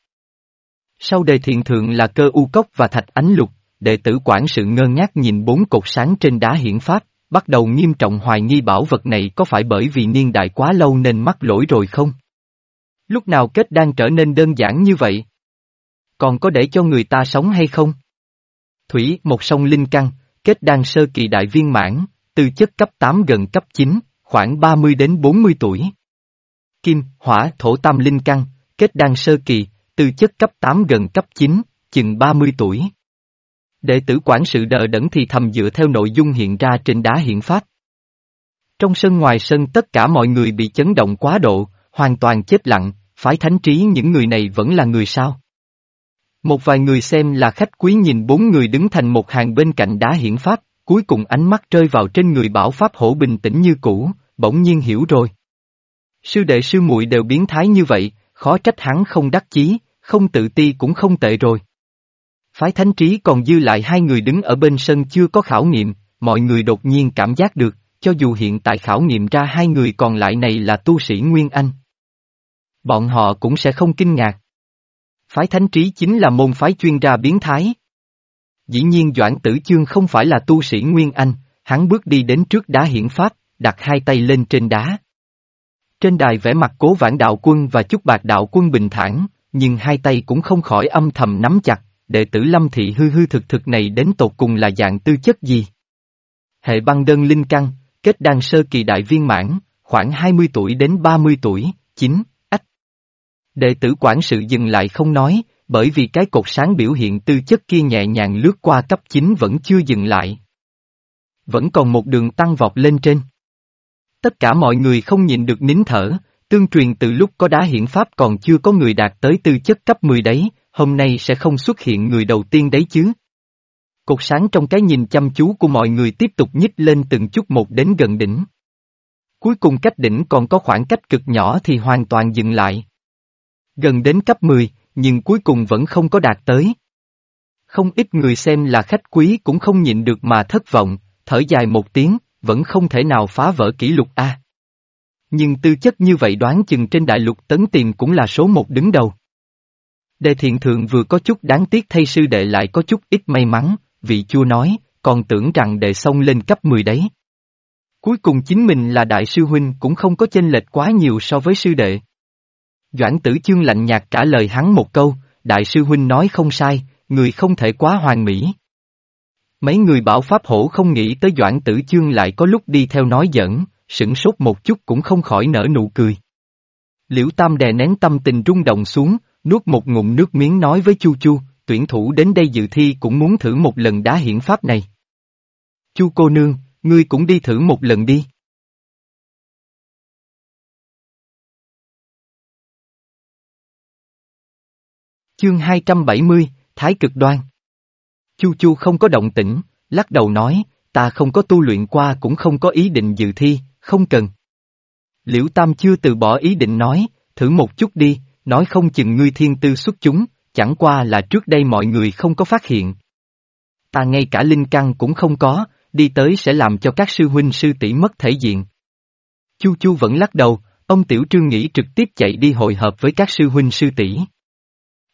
Sau đề thiện thượng là cơ u cốc và thạch ánh lục, đệ tử quản sự ngơ ngác nhìn bốn cột sáng trên đá hiển pháp, bắt đầu nghiêm trọng hoài nghi bảo vật này có phải bởi vì niên đại quá lâu nên mắc lỗi rồi không? Lúc nào kết đang trở nên đơn giản như vậy? Còn có để cho người ta sống hay không? Thủy, một sông linh căn, kết đang sơ kỳ đại viên mãn, từ chất cấp 8 gần cấp 9, khoảng 30 đến 40 tuổi. Kim, hỏa, thổ tam linh căn, kết đang sơ kỳ, từ chất cấp 8 gần cấp 9, chừng 30 tuổi. Đệ tử quản sự đờ đẫn thì thầm dựa theo nội dung hiện ra trên đá hiện pháp. Trong sân ngoài sân tất cả mọi người bị chấn động quá độ, hoàn toàn chết lặng, phái thánh trí những người này vẫn là người sao. Một vài người xem là khách quý nhìn bốn người đứng thành một hàng bên cạnh đá hiển pháp, cuối cùng ánh mắt rơi vào trên người bảo pháp hổ bình tĩnh như cũ, bỗng nhiên hiểu rồi. Sư đệ sư muội đều biến thái như vậy, khó trách hắn không đắc chí, không tự ti cũng không tệ rồi. Phái thánh trí còn dư lại hai người đứng ở bên sân chưa có khảo nghiệm, mọi người đột nhiên cảm giác được, cho dù hiện tại khảo nghiệm ra hai người còn lại này là tu sĩ Nguyên Anh. Bọn họ cũng sẽ không kinh ngạc. Phái thánh trí chính là môn phái chuyên ra biến thái. Dĩ nhiên Doãn Tử Chương không phải là tu sĩ Nguyên Anh, hắn bước đi đến trước đá hiển pháp, đặt hai tay lên trên đá. Trên đài vẽ mặt cố vãn đạo quân và chúc bạc đạo quân bình thản, nhưng hai tay cũng không khỏi âm thầm nắm chặt, đệ tử lâm thị hư hư thực thực này đến tột cùng là dạng tư chất gì? Hệ băng đơn linh căn, kết đan sơ kỳ đại viên mãn, khoảng 20 tuổi đến 30 tuổi, chính. Đệ tử quản sự dừng lại không nói, bởi vì cái cột sáng biểu hiện tư chất kia nhẹ nhàng lướt qua cấp 9 vẫn chưa dừng lại. Vẫn còn một đường tăng vọt lên trên. Tất cả mọi người không nhìn được nín thở, Tương truyền từ lúc có đá hiển pháp còn chưa có người đạt tới tư chất cấp 10 đấy, hôm nay sẽ không xuất hiện người đầu tiên đấy chứ. Cột sáng trong cái nhìn chăm chú của mọi người tiếp tục nhích lên từng chút một đến gần đỉnh. Cuối cùng cách đỉnh còn có khoảng cách cực nhỏ thì hoàn toàn dừng lại. Gần đến cấp 10, nhưng cuối cùng vẫn không có đạt tới. Không ít người xem là khách quý cũng không nhịn được mà thất vọng, thở dài một tiếng, vẫn không thể nào phá vỡ kỷ lục A. Nhưng tư chất như vậy đoán chừng trên đại lục tấn tiền cũng là số một đứng đầu. Đề thiện thượng vừa có chút đáng tiếc thay sư đệ lại có chút ít may mắn, vị chua nói, còn tưởng rằng đệ xông lên cấp 10 đấy. Cuối cùng chính mình là đại sư huynh cũng không có chênh lệch quá nhiều so với sư đệ. Doãn tử chương lạnh nhạt trả lời hắn một câu, đại sư huynh nói không sai, người không thể quá hoàn mỹ. Mấy người bảo pháp hổ không nghĩ tới Doãn Tử Chương lại có lúc đi theo nói giỡn, sửng sốt một chút cũng không khỏi nở nụ cười. Liễu Tam đè nén tâm tình rung động xuống, nuốt một ngụm nước miếng nói với Chu Chu, tuyển thủ đến đây dự thi cũng muốn thử một lần đá hiển pháp này. Chu cô nương, ngươi cũng đi thử một lần đi. Chương 270, Thái cực đoan Chu Chu không có động tĩnh, lắc đầu nói, ta không có tu luyện qua cũng không có ý định dự thi, không cần. Liễu Tam chưa từ bỏ ý định nói, thử một chút đi, nói không chừng ngươi thiên tư xuất chúng, chẳng qua là trước đây mọi người không có phát hiện. Ta ngay cả linh căn cũng không có, đi tới sẽ làm cho các sư huynh sư tỷ mất thể diện. Chu Chu vẫn lắc đầu, ông Tiểu Trương nghĩ trực tiếp chạy đi hội hợp với các sư huynh sư tỷ.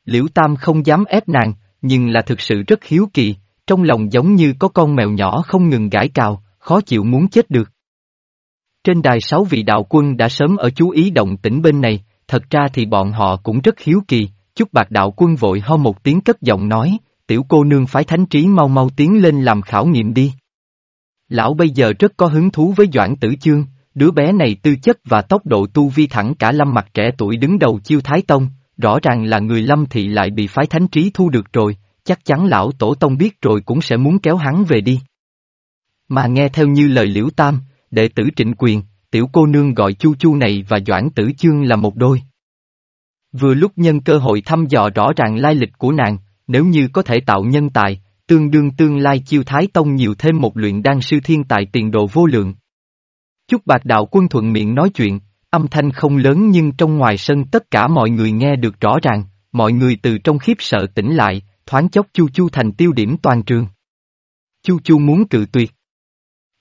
Liễu Tam không dám ép nàng, nhưng là thực sự rất hiếu kỳ, trong lòng giống như có con mèo nhỏ không ngừng gãi cào, khó chịu muốn chết được. Trên đài sáu vị đạo quân đã sớm ở chú ý động tĩnh bên này, thật ra thì bọn họ cũng rất hiếu kỳ, chút bạc đạo quân vội ho một tiếng cất giọng nói, tiểu cô nương phái thánh trí mau mau tiến lên làm khảo nghiệm đi. Lão bây giờ rất có hứng thú với Doãn Tử Chương, đứa bé này tư chất và tốc độ tu vi thẳng cả lâm mặt trẻ tuổi đứng đầu chiêu Thái Tông, rõ ràng là người lâm thị lại bị phái thánh trí thu được rồi, chắc chắn lão tổ tông biết rồi cũng sẽ muốn kéo hắn về đi. Mà nghe theo như lời liễu tam, đệ tử trịnh quyền, tiểu cô nương gọi chu chu này và doãn tử chương là một đôi. Vừa lúc nhân cơ hội thăm dò rõ ràng lai lịch của nàng, nếu như có thể tạo nhân tài, tương đương tương lai chiêu thái tông nhiều thêm một luyện đan sư thiên tài tiền đồ vô lượng. Chúc bạc đạo quân thuận miệng nói chuyện, Âm thanh không lớn nhưng trong ngoài sân tất cả mọi người nghe được rõ ràng, mọi người từ trong khiếp sợ tỉnh lại, thoáng chốc Chu Chu thành tiêu điểm toàn trường. Chu Chu muốn cự tuyệt.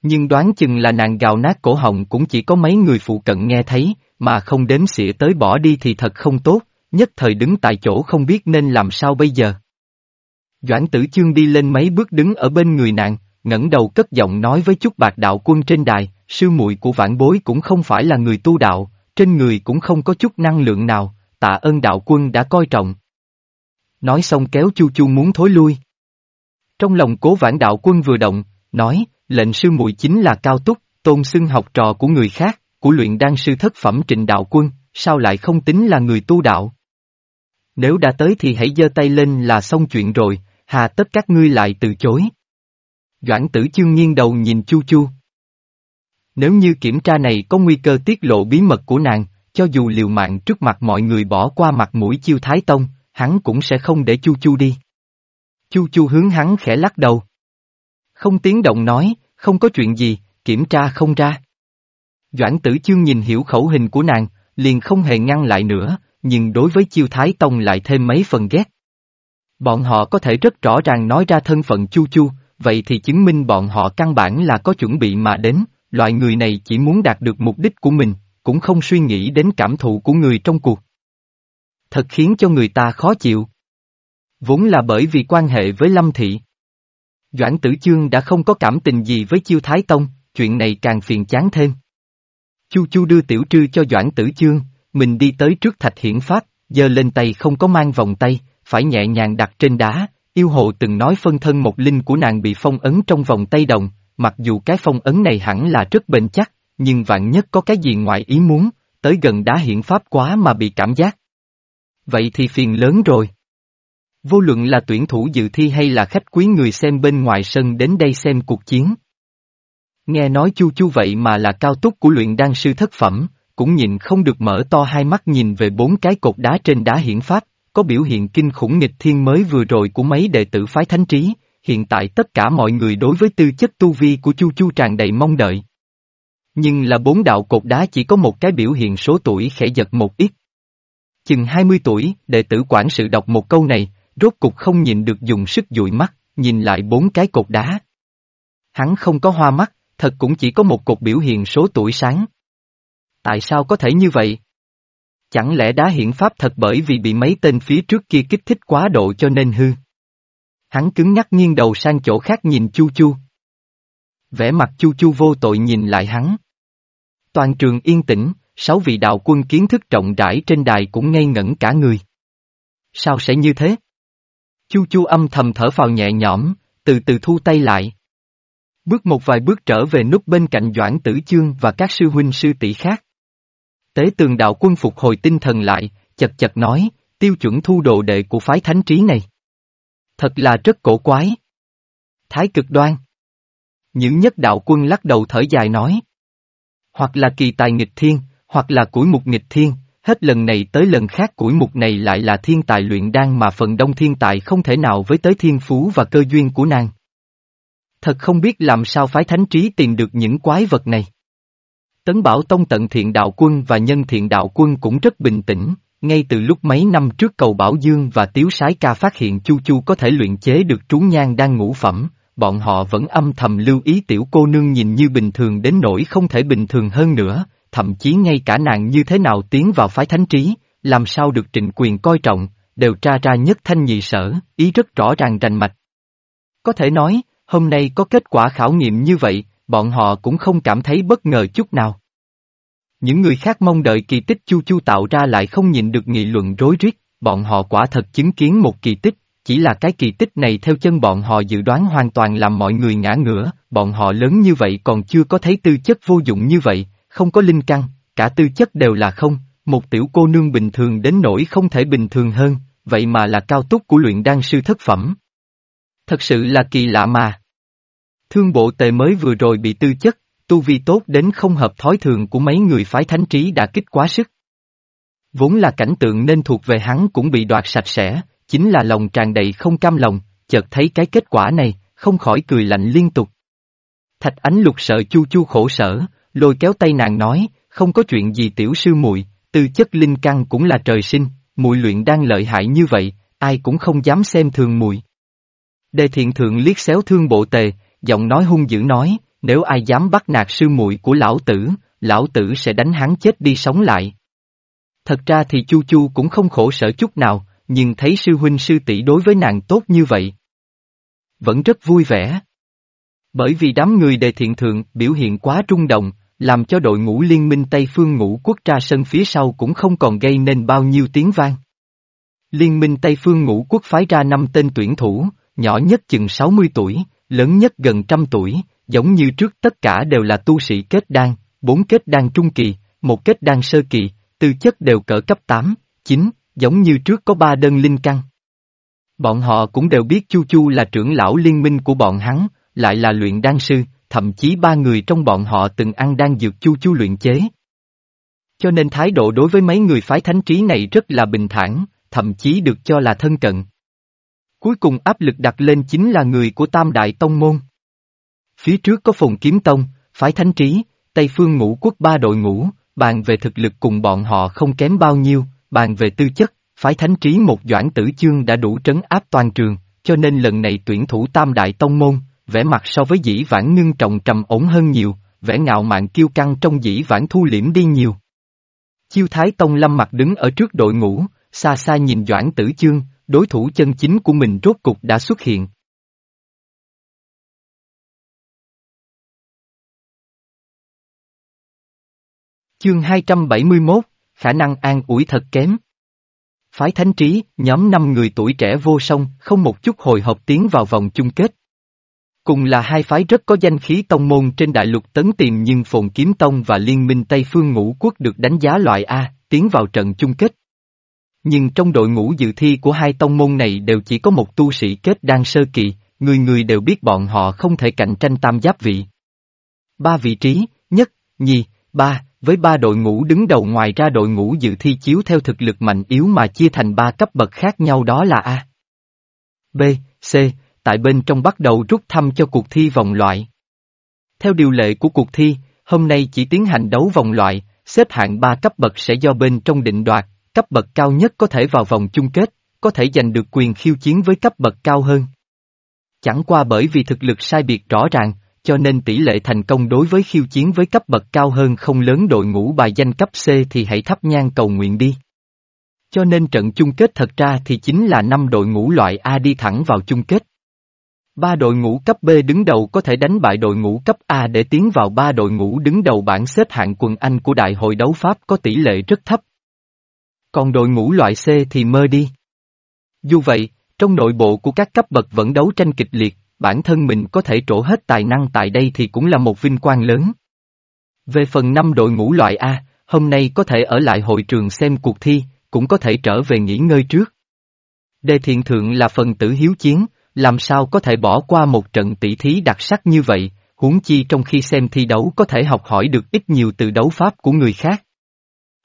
Nhưng đoán chừng là nàng gào nát cổ họng cũng chỉ có mấy người phụ cận nghe thấy, mà không đếm xỉa tới bỏ đi thì thật không tốt, nhất thời đứng tại chỗ không biết nên làm sao bây giờ. Doãn tử chương đi lên mấy bước đứng ở bên người nàng, ngẩng đầu cất giọng nói với chút bạc đạo quân trên đài, sư muội của vãn bối cũng không phải là người tu đạo, trên người cũng không có chút năng lượng nào, tạ ơn đạo quân đã coi trọng. Nói xong kéo chu chu muốn thối lui. Trong lòng cố vãn đạo quân vừa động, nói, lệnh sư muội chính là cao túc, tôn xưng học trò của người khác, của luyện đan sư thất phẩm trịnh đạo quân, sao lại không tính là người tu đạo? Nếu đã tới thì hãy giơ tay lên là xong chuyện rồi, hà tất các ngươi lại từ chối. Doãn tử chương nghiêng đầu nhìn Chu Chu. Nếu như kiểm tra này có nguy cơ tiết lộ bí mật của nàng, cho dù liều mạng trước mặt mọi người bỏ qua mặt mũi chiêu thái tông, hắn cũng sẽ không để Chu Chu đi. Chu Chu hướng hắn khẽ lắc đầu. Không tiếng động nói, không có chuyện gì, kiểm tra không ra. Doãn tử chương nhìn hiểu khẩu hình của nàng, liền không hề ngăn lại nữa, nhưng đối với chiêu thái tông lại thêm mấy phần ghét. Bọn họ có thể rất rõ ràng nói ra thân phận Chu Chu, vậy thì chứng minh bọn họ căn bản là có chuẩn bị mà đến, loại người này chỉ muốn đạt được mục đích của mình, cũng không suy nghĩ đến cảm thụ của người trong cuộc. Thật khiến cho người ta khó chịu. Vốn là bởi vì quan hệ với Lâm Thị. Doãn Tử Chương đã không có cảm tình gì với Chiêu Thái Tông, chuyện này càng phiền chán thêm. Chu Chu đưa tiểu trư cho Doãn Tử Chương, mình đi tới trước thạch hiển pháp, giờ lên tay không có mang vòng tay, phải nhẹ nhàng đặt trên đá, yêu hộ từng nói phân thân một linh của nàng bị phong ấn trong vòng tay đồng, mặc dù cái phong ấn này hẳn là rất bền chắc, nhưng vạn nhất có cái gì ngoại ý muốn, tới gần đá hiển pháp quá mà bị cảm giác. Vậy thì phiền lớn rồi. Vô luận là tuyển thủ dự thi hay là khách quý người xem bên ngoài sân đến đây xem cuộc chiến. Nghe nói chu chu vậy mà là cao túc của luyện đan sư thất phẩm, cũng nhìn không được mở to hai mắt nhìn về bốn cái cột đá trên đá hiển pháp, có biểu hiện kinh khủng nghịch thiên mới vừa rồi của mấy đệ tử phái thánh trí, hiện tại tất cả mọi người đối với tư chất tu vi của Chu Chu tràn đầy mong đợi. Nhưng là bốn đạo cột đá chỉ có một cái biểu hiện số tuổi khẽ giật một ít. Chừng 20 tuổi, đệ tử quản sự đọc một câu này, rốt cục không nhìn được dùng sức dụi mắt, nhìn lại bốn cái cột đá. Hắn không có hoa mắt, thật cũng chỉ có một cột biểu hiện số tuổi sáng. Tại sao có thể như vậy? Chẳng lẽ đá hiển pháp thật bởi vì bị mấy tên phía trước kia kích thích quá độ cho nên hư? Hắn cứng nhắc nghiêng đầu sang chỗ khác nhìn Chu Chu. Vẻ mặt Chu Chu vô tội nhìn lại hắn. Toàn trường yên tĩnh, sáu vị đạo quân kiến thức trọng rãi trên đài cũng ngây ngẩn cả người. Sao sẽ như thế? Chu Chu âm thầm thở phào nhẹ nhõm, từ từ thu tay lại. Bước một vài bước trở về nút bên cạnh Doãn Tử Chương và các sư huynh sư tỷ khác. Tế tường đạo quân phục hồi tinh thần lại, chật chật nói, tiêu chuẩn thu đồ đệ của phái thánh trí này. Thật là rất cổ quái. Thái cực đoan. Những nhất đạo quân lắc đầu thở dài nói. Hoặc là kỳ tài nghịch thiên, hoặc là củi mục nghịch thiên, hết lần này tới lần khác củi mục này lại là thiên tài luyện đan mà phần đông thiên tài không thể nào với tới thiên phú và cơ duyên của nàng. Thật không biết làm sao phái thánh trí tìm được những quái vật này. Tấn Bảo Tông tận thiện đạo quân và nhân thiện đạo quân cũng rất bình tĩnh, ngay từ lúc mấy năm trước cầu Bảo Dương và Tiếu Sái Ca phát hiện Chu Chu có thể luyện chế được trú nhang đang ngũ phẩm, bọn họ vẫn âm thầm lưu ý tiểu cô nương nhìn như bình thường đến nỗi không thể bình thường hơn nữa, thậm chí ngay cả nàng như thế nào tiến vào phái thánh trí, làm sao được trịnh quyền coi trọng, đều tra ra nhất thanh nhị sở, ý rất rõ ràng rành mạch. Có thể nói, hôm nay có kết quả khảo nghiệm như vậy, bọn họ cũng không cảm thấy bất ngờ chút nào. Những người khác mong đợi kỳ tích Chu Chu tạo ra lại không nhìn được nghị luận rối rít, bọn họ quả thật chứng kiến một kỳ tích, chỉ là cái kỳ tích này theo chân bọn họ dự đoán hoàn toàn làm mọi người ngã ngửa, bọn họ lớn như vậy còn chưa có thấy tư chất vô dụng như vậy, không có linh căn, cả tư chất đều là không, một tiểu cô nương bình thường đến nỗi không thể bình thường hơn, vậy mà là cao túc của luyện đan sư thất phẩm. Thật sự là kỳ lạ mà. Thương bộ tề mới vừa rồi bị tư chất, tu vi tốt đến không hợp thói thường của mấy người phái thánh trí đã kích quá sức. Vốn là cảnh tượng nên thuộc về hắn cũng bị đoạt sạch sẽ, chính là lòng tràn đầy không cam lòng, chợt thấy cái kết quả này, không khỏi cười lạnh liên tục. Thạch ánh lục sợ chu chu khổ sở, lôi kéo tay nàng nói, không có chuyện gì tiểu sư muội, tư chất linh căn cũng là trời sinh, muội luyện đang lợi hại như vậy, ai cũng không dám xem thường muội. Đề thiện thượng liếc xéo thương bộ tề, giọng nói hung dữ nói, nếu ai dám bắt nạt sư muội của lão tử, lão tử sẽ đánh hắn chết đi sống lại. Thật ra thì Chu Chu cũng không khổ sở chút nào, nhưng thấy sư huynh sư tỷ đối với nàng tốt như vậy. Vẫn rất vui vẻ. Bởi vì đám người đề thiện thượng biểu hiện quá trung động, làm cho đội ngũ liên minh Tây Phương ngũ quốc ra sân phía sau cũng không còn gây nên bao nhiêu tiếng vang. Liên minh Tây Phương ngũ quốc phái ra năm tên tuyển thủ, nhỏ nhất chừng 60 tuổi, lớn nhất gần trăm tuổi, giống như trước tất cả đều là tu sĩ kết đan, bốn kết đan trung kỳ, một kết đan sơ kỳ, tư chất đều cỡ cấp 8, 9, giống như trước có ba đơn linh căn. Bọn họ cũng đều biết Chu Chu là trưởng lão liên minh của bọn hắn, lại là luyện đan sư, thậm chí ba người trong bọn họ từng ăn đan dược Chu Chu luyện chế. Cho nên thái độ đối với mấy người phái thánh trí này rất là bình thản, thậm chí được cho là thân cận. Cuối cùng áp lực đặt lên chính là người của Tam Đại Tông Môn. Phía trước có Phùng Kiếm Tông, Phái Thánh Trí, Tây Phương Ngũ Quốc ba đội ngũ, bàn về thực lực cùng bọn họ không kém bao nhiêu, bàn về tư chất, Phái Thánh Trí một doãn tử chương đã đủ trấn áp toàn trường, cho nên lần này tuyển thủ Tam Đại Tông Môn, vẻ mặt so với dĩ vãng ngưng trọng trầm ổn hơn nhiều, vẻ ngạo mạn kiêu căng trong dĩ vãng thu liễm đi nhiều. Chiêu Thái Tông lâm mặt đứng ở trước đội ngũ, xa xa nhìn Doãn Tử Chương, đối thủ chân chính của mình rốt cục đã xuất hiện. Chương 271, khả năng an ủi thật kém. Phái Thánh Trí, nhóm 5 người tuổi trẻ vô song, không một chút hồi hộp tiến vào vòng chung kết. Cùng là hai phái rất có danh khí tông môn trên đại lục tấn tiền nhưng Phồn Kiếm Tông và Liên minh Tây Phương Ngũ Quốc được đánh giá loại A, tiến vào trận chung kết. Nhưng trong đội ngũ dự thi của hai tông môn này đều chỉ có một tu sĩ kết đang sơ kỳ, người người đều biết bọn họ không thể cạnh tranh tam giáp vị. Ba vị trí, nhất, nhì, ba, với ba đội ngũ đứng đầu ngoài ra đội ngũ dự thi chiếu theo thực lực mạnh yếu mà chia thành ba cấp bậc khác nhau đó là A. B, C, tại bên trong bắt đầu rút thăm cho cuộc thi vòng loại. Theo điều lệ của cuộc thi, hôm nay chỉ tiến hành đấu vòng loại, xếp hạng 3 cấp bậc sẽ do bên trong định đoạt, cấp bậc cao nhất có thể vào vòng chung kết, có thể giành được quyền khiêu chiến với cấp bậc cao hơn. Chẳng qua bởi vì thực lực sai biệt rõ ràng, cho nên tỷ lệ thành công đối với khiêu chiến với cấp bậc cao hơn không lớn đội ngũ bài danh cấp C thì hãy thắp nhang cầu nguyện đi. Cho nên trận chung kết thật ra thì chính là năm đội ngũ loại A đi thẳng vào chung kết. Ba đội ngũ cấp B đứng đầu có thể đánh bại đội ngũ cấp A để tiến vào ba đội ngũ đứng đầu bảng xếp hạng quần Anh của Đại hội đấu Pháp có tỷ lệ rất thấp. Còn đội ngũ loại C thì mơ đi. Dù vậy, trong nội bộ của các cấp bậc vẫn đấu tranh kịch liệt, bản thân mình có thể trổ hết tài năng tại đây thì cũng là một vinh quang lớn. Về phần năm đội ngũ loại A, hôm nay có thể ở lại hội trường xem cuộc thi, cũng có thể trở về nghỉ ngơi trước. Đề thiện thượng là phần tử hiếu chiến, làm sao có thể bỏ qua một trận tỷ thí đặc sắc như vậy, huống chi trong khi xem thi đấu có thể học hỏi được ít nhiều từ đấu pháp của người khác.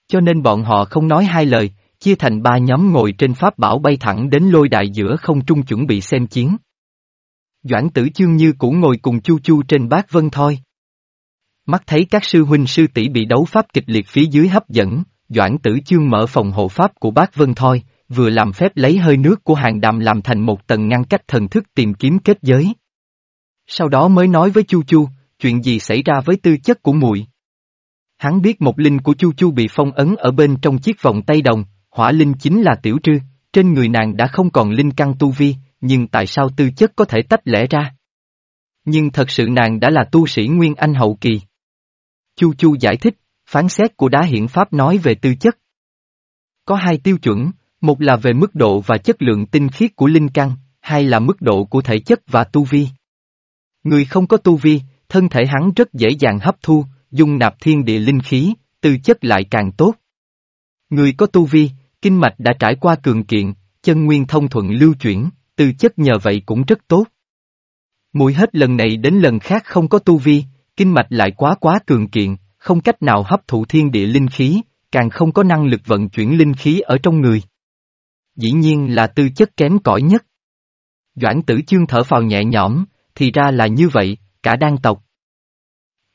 Cho nên bọn họ không nói hai lời, chia thành ba nhóm ngồi trên pháp bảo bay thẳng đến lôi đại giữa không trung chuẩn bị xem chiến. Doãn tử chương như cũ ngồi cùng chu chu trên bát vân thôi. Mắt thấy các sư huynh sư tỷ bị đấu pháp kịch liệt phía dưới hấp dẫn, Doãn tử chương mở phòng hộ pháp của bác vân thôi, vừa làm phép lấy hơi nước của hàng đàm làm thành một tầng ngăn cách thần thức tìm kiếm kết giới. Sau đó mới nói với Chu Chu, chuyện gì xảy ra với tư chất của muội. Hắn biết một linh của Chu Chu bị phong ấn ở bên trong chiếc vòng tay đồng, hỏa linh chính là tiểu trư, trên người nàng đã không còn linh căn tu vi, nhưng tại sao tư chất có thể tách lẽ ra? Nhưng thật sự nàng đã là tu sĩ Nguyên Anh hậu kỳ. Chu Chu giải thích, phán xét của đá hiển pháp nói về tư chất. Có hai tiêu chuẩn, một là về mức độ và chất lượng tinh khiết của linh căn, hai là mức độ của thể chất và tu vi. Người không có tu vi, thân thể hắn rất dễ dàng hấp thu, dung nạp thiên địa linh khí, tư chất lại càng tốt. Người có tu vi, kinh mạch đã trải qua cường kiện, chân nguyên thông thuận lưu chuyển, tư chất nhờ vậy cũng rất tốt. Mùi hết lần này đến lần khác không có tu vi, kinh mạch lại quá quá cường kiện, không cách nào hấp thụ thiên địa linh khí, càng không có năng lực vận chuyển linh khí ở trong người. Dĩ nhiên là tư chất kém cỏi nhất. Doãn tử chương thở phào nhẹ nhõm, thì ra là như vậy, cả đan tộc.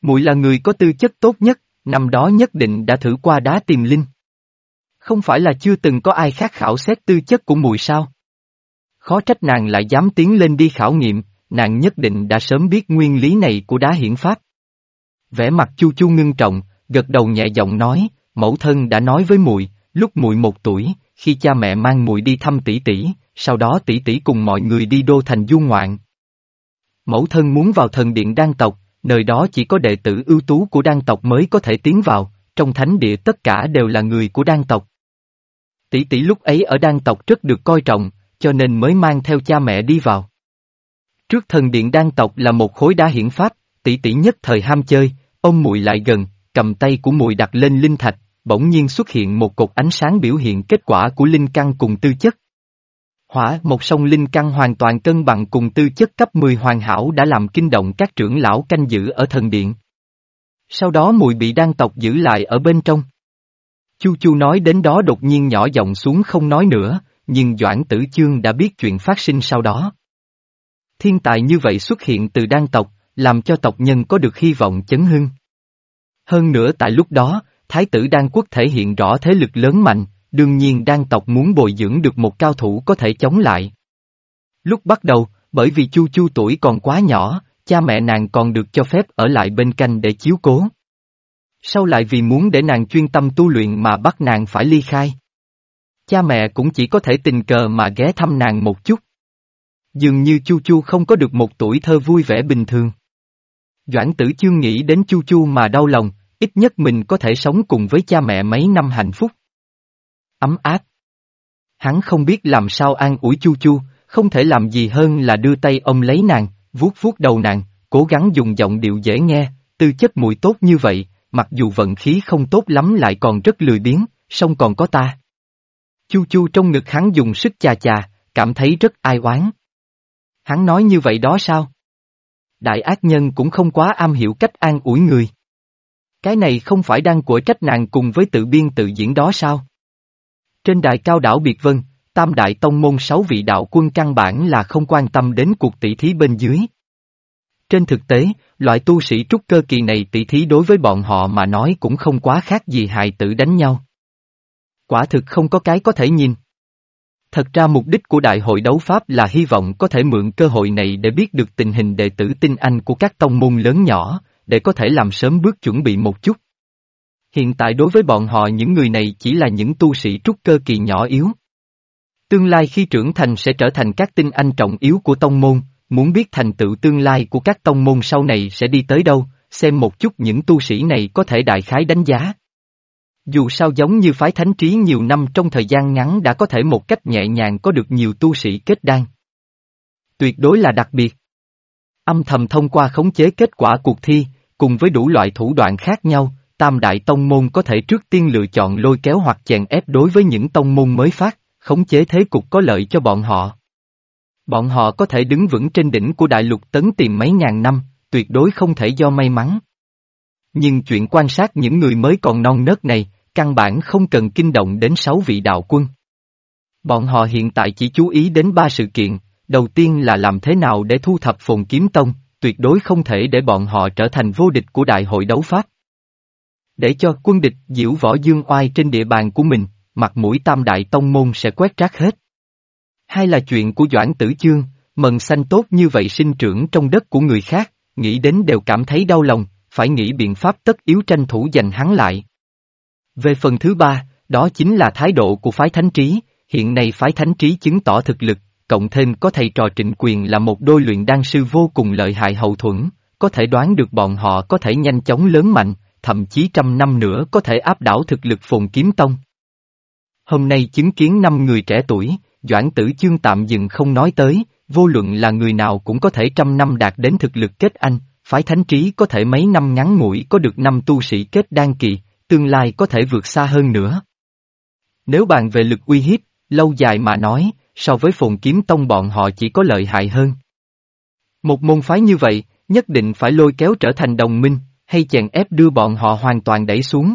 Mùi là người có tư chất tốt nhất, năm đó nhất định đã thử qua đá tìm linh. Không phải là chưa từng có ai khác khảo xét tư chất của mùi sao? Khó trách nàng lại dám tiến lên đi khảo nghiệm, nàng nhất định đã sớm biết nguyên lý này của đá hiển pháp. Vẻ mặt chu chu ngưng trọng, gật đầu nhẹ giọng nói, mẫu thân đã nói với muội, lúc muội một tuổi, khi cha mẹ mang muội đi thăm tỷ tỷ, sau đó tỷ tỷ cùng mọi người đi đô thành du ngoạn. Mẫu thân muốn vào thần điện đan tộc, nơi đó chỉ có đệ tử ưu tú của đan tộc mới có thể tiến vào, trong thánh địa tất cả đều là người của đan tộc. Tỷ tỷ lúc ấy ở đan tộc rất được coi trọng, cho nên mới mang theo cha mẹ đi vào. Trước thần điện đan tộc là một khối đá hiển pháp, tỷ tỷ nhất thời ham chơi, ông muội lại gần, cầm tay của muội đặt lên linh thạch, bỗng nhiên xuất hiện một cột ánh sáng biểu hiện kết quả của linh căn cùng tư chất. Hỏa, một sông linh căn hoàn toàn cân bằng cùng tư chất cấp 10 hoàn hảo đã làm kinh động các trưởng lão canh giữ ở thần điện. Sau đó mùi bị đan tộc giữ lại ở bên trong. Chu Chu nói đến đó đột nhiên nhỏ giọng xuống không nói nữa, nhưng Doãn Tử Chương đã biết chuyện phát sinh sau đó. Thiên tài như vậy xuất hiện từ đan tộc, làm cho tộc nhân có được hy vọng chấn hưng. Hơn nữa tại lúc đó, Thái tử Đan quốc thể hiện rõ thế lực lớn mạnh, đương nhiên Đan tộc muốn bồi dưỡng được một cao thủ có thể chống lại. Lúc bắt đầu, bởi vì Chu Chu tuổi còn quá nhỏ, cha mẹ nàng còn được cho phép ở lại bên canh để chiếu cố. Sau lại vì muốn để nàng chuyên tâm tu luyện mà bắt nàng phải ly khai. Cha mẹ cũng chỉ có thể tình cờ mà ghé thăm nàng một chút. Dường như Chu Chu không có được một tuổi thơ vui vẻ bình thường. Doãn tử chương nghĩ đến Chu Chu mà đau lòng, ít nhất mình có thể sống cùng với cha mẹ mấy năm hạnh phúc. Ấm áp. Hắn không biết làm sao an ủi Chu Chu, không thể làm gì hơn là đưa tay ông lấy nàng, vuốt vuốt đầu nàng, cố gắng dùng giọng điệu dễ nghe, tư chất mùi tốt như vậy, mặc dù vận khí không tốt lắm lại còn rất lười biếng, song còn có ta. Chu Chu trong ngực hắn dùng sức chà chà, cảm thấy rất ai oán. Hắn nói như vậy đó sao? Đại ác nhân cũng không quá am hiểu cách an ủi người. Cái này không phải đang của trách nàng cùng với tự biên tự diễn đó sao? Trên đài cao đảo Biệt Vân, Tam Đại Tông Môn sáu vị đạo quân căn bản là không quan tâm đến cuộc tỷ thí bên dưới. Trên thực tế, loại tu sĩ trúc cơ kỳ này tỷ thí đối với bọn họ mà nói cũng không quá khác gì hài tử đánh nhau. Quả thực không có cái có thể nhìn. Thật ra mục đích của Đại hội đấu Pháp là hy vọng có thể mượn cơ hội này để biết được tình hình đệ tử tinh anh của các tông môn lớn nhỏ, để có thể làm sớm bước chuẩn bị một chút. Hiện tại đối với bọn họ những người này chỉ là những tu sĩ trúc cơ kỳ nhỏ yếu. Tương lai khi trưởng thành sẽ trở thành các tinh anh trọng yếu của tông môn, muốn biết thành tựu tương lai của các tông môn sau này sẽ đi tới đâu, xem một chút những tu sĩ này có thể đại khái đánh giá. Dù sao giống như phái thánh trí nhiều năm trong thời gian ngắn đã có thể một cách nhẹ nhàng có được nhiều tu sĩ kết đan. Tuyệt đối là đặc biệt. Âm thầm thông qua khống chế kết quả cuộc thi, cùng với đủ loại thủ đoạn khác nhau, Tam Đại Tông Môn có thể trước tiên lựa chọn lôi kéo hoặc chèn ép đối với những tông môn mới phát, khống chế thế cục có lợi cho bọn họ. Bọn họ có thể đứng vững trên đỉnh của đại lục tấn tìm mấy ngàn năm, tuyệt đối không thể do may mắn. Nhưng chuyện quan sát những người mới còn non nớt này, căn bản không cần kinh động đến sáu vị đạo quân. Bọn họ hiện tại chỉ chú ý đến ba sự kiện, đầu tiên là làm thế nào để thu thập phồn kiếm tông, tuyệt đối không thể để bọn họ trở thành vô địch của đại hội đấu pháp. Để cho quân địch diễu võ dương oai trên địa bàn của mình, mặt mũi tam đại tông môn sẽ quét rác hết. Hai là chuyện của Doãn Tử Chương, mần xanh tốt như vậy sinh trưởng trong đất của người khác, nghĩ đến đều cảm thấy đau lòng, phải nghĩ biện pháp tất yếu tranh thủ giành hắn lại. Về phần thứ ba, đó chính là thái độ của phái thánh trí, hiện nay phái thánh trí chứng tỏ thực lực, cộng thêm có thầy trò trịnh quyền là một đôi luyện đan sư vô cùng lợi hại hậu thuẫn, có thể đoán được bọn họ có thể nhanh chóng lớn mạnh, thậm chí trăm năm nữa có thể áp đảo thực lực phồn kiếm tông. Hôm nay chứng kiến năm người trẻ tuổi, Doãn Tử Chương tạm dừng không nói tới, vô luận là người nào cũng có thể trăm năm đạt đến thực lực kết anh, phái thánh trí có thể mấy năm ngắn ngủi có được năm tu sĩ kết đan kỳ, tương lai có thể vượt xa hơn nữa. Nếu bàn về lực uy hiếp, lâu dài mà nói, so với phồn kiếm tông bọn họ chỉ có lợi hại hơn. Một môn phái như vậy, nhất định phải lôi kéo trở thành đồng minh, hay chèn ép đưa bọn họ hoàn toàn đẩy xuống.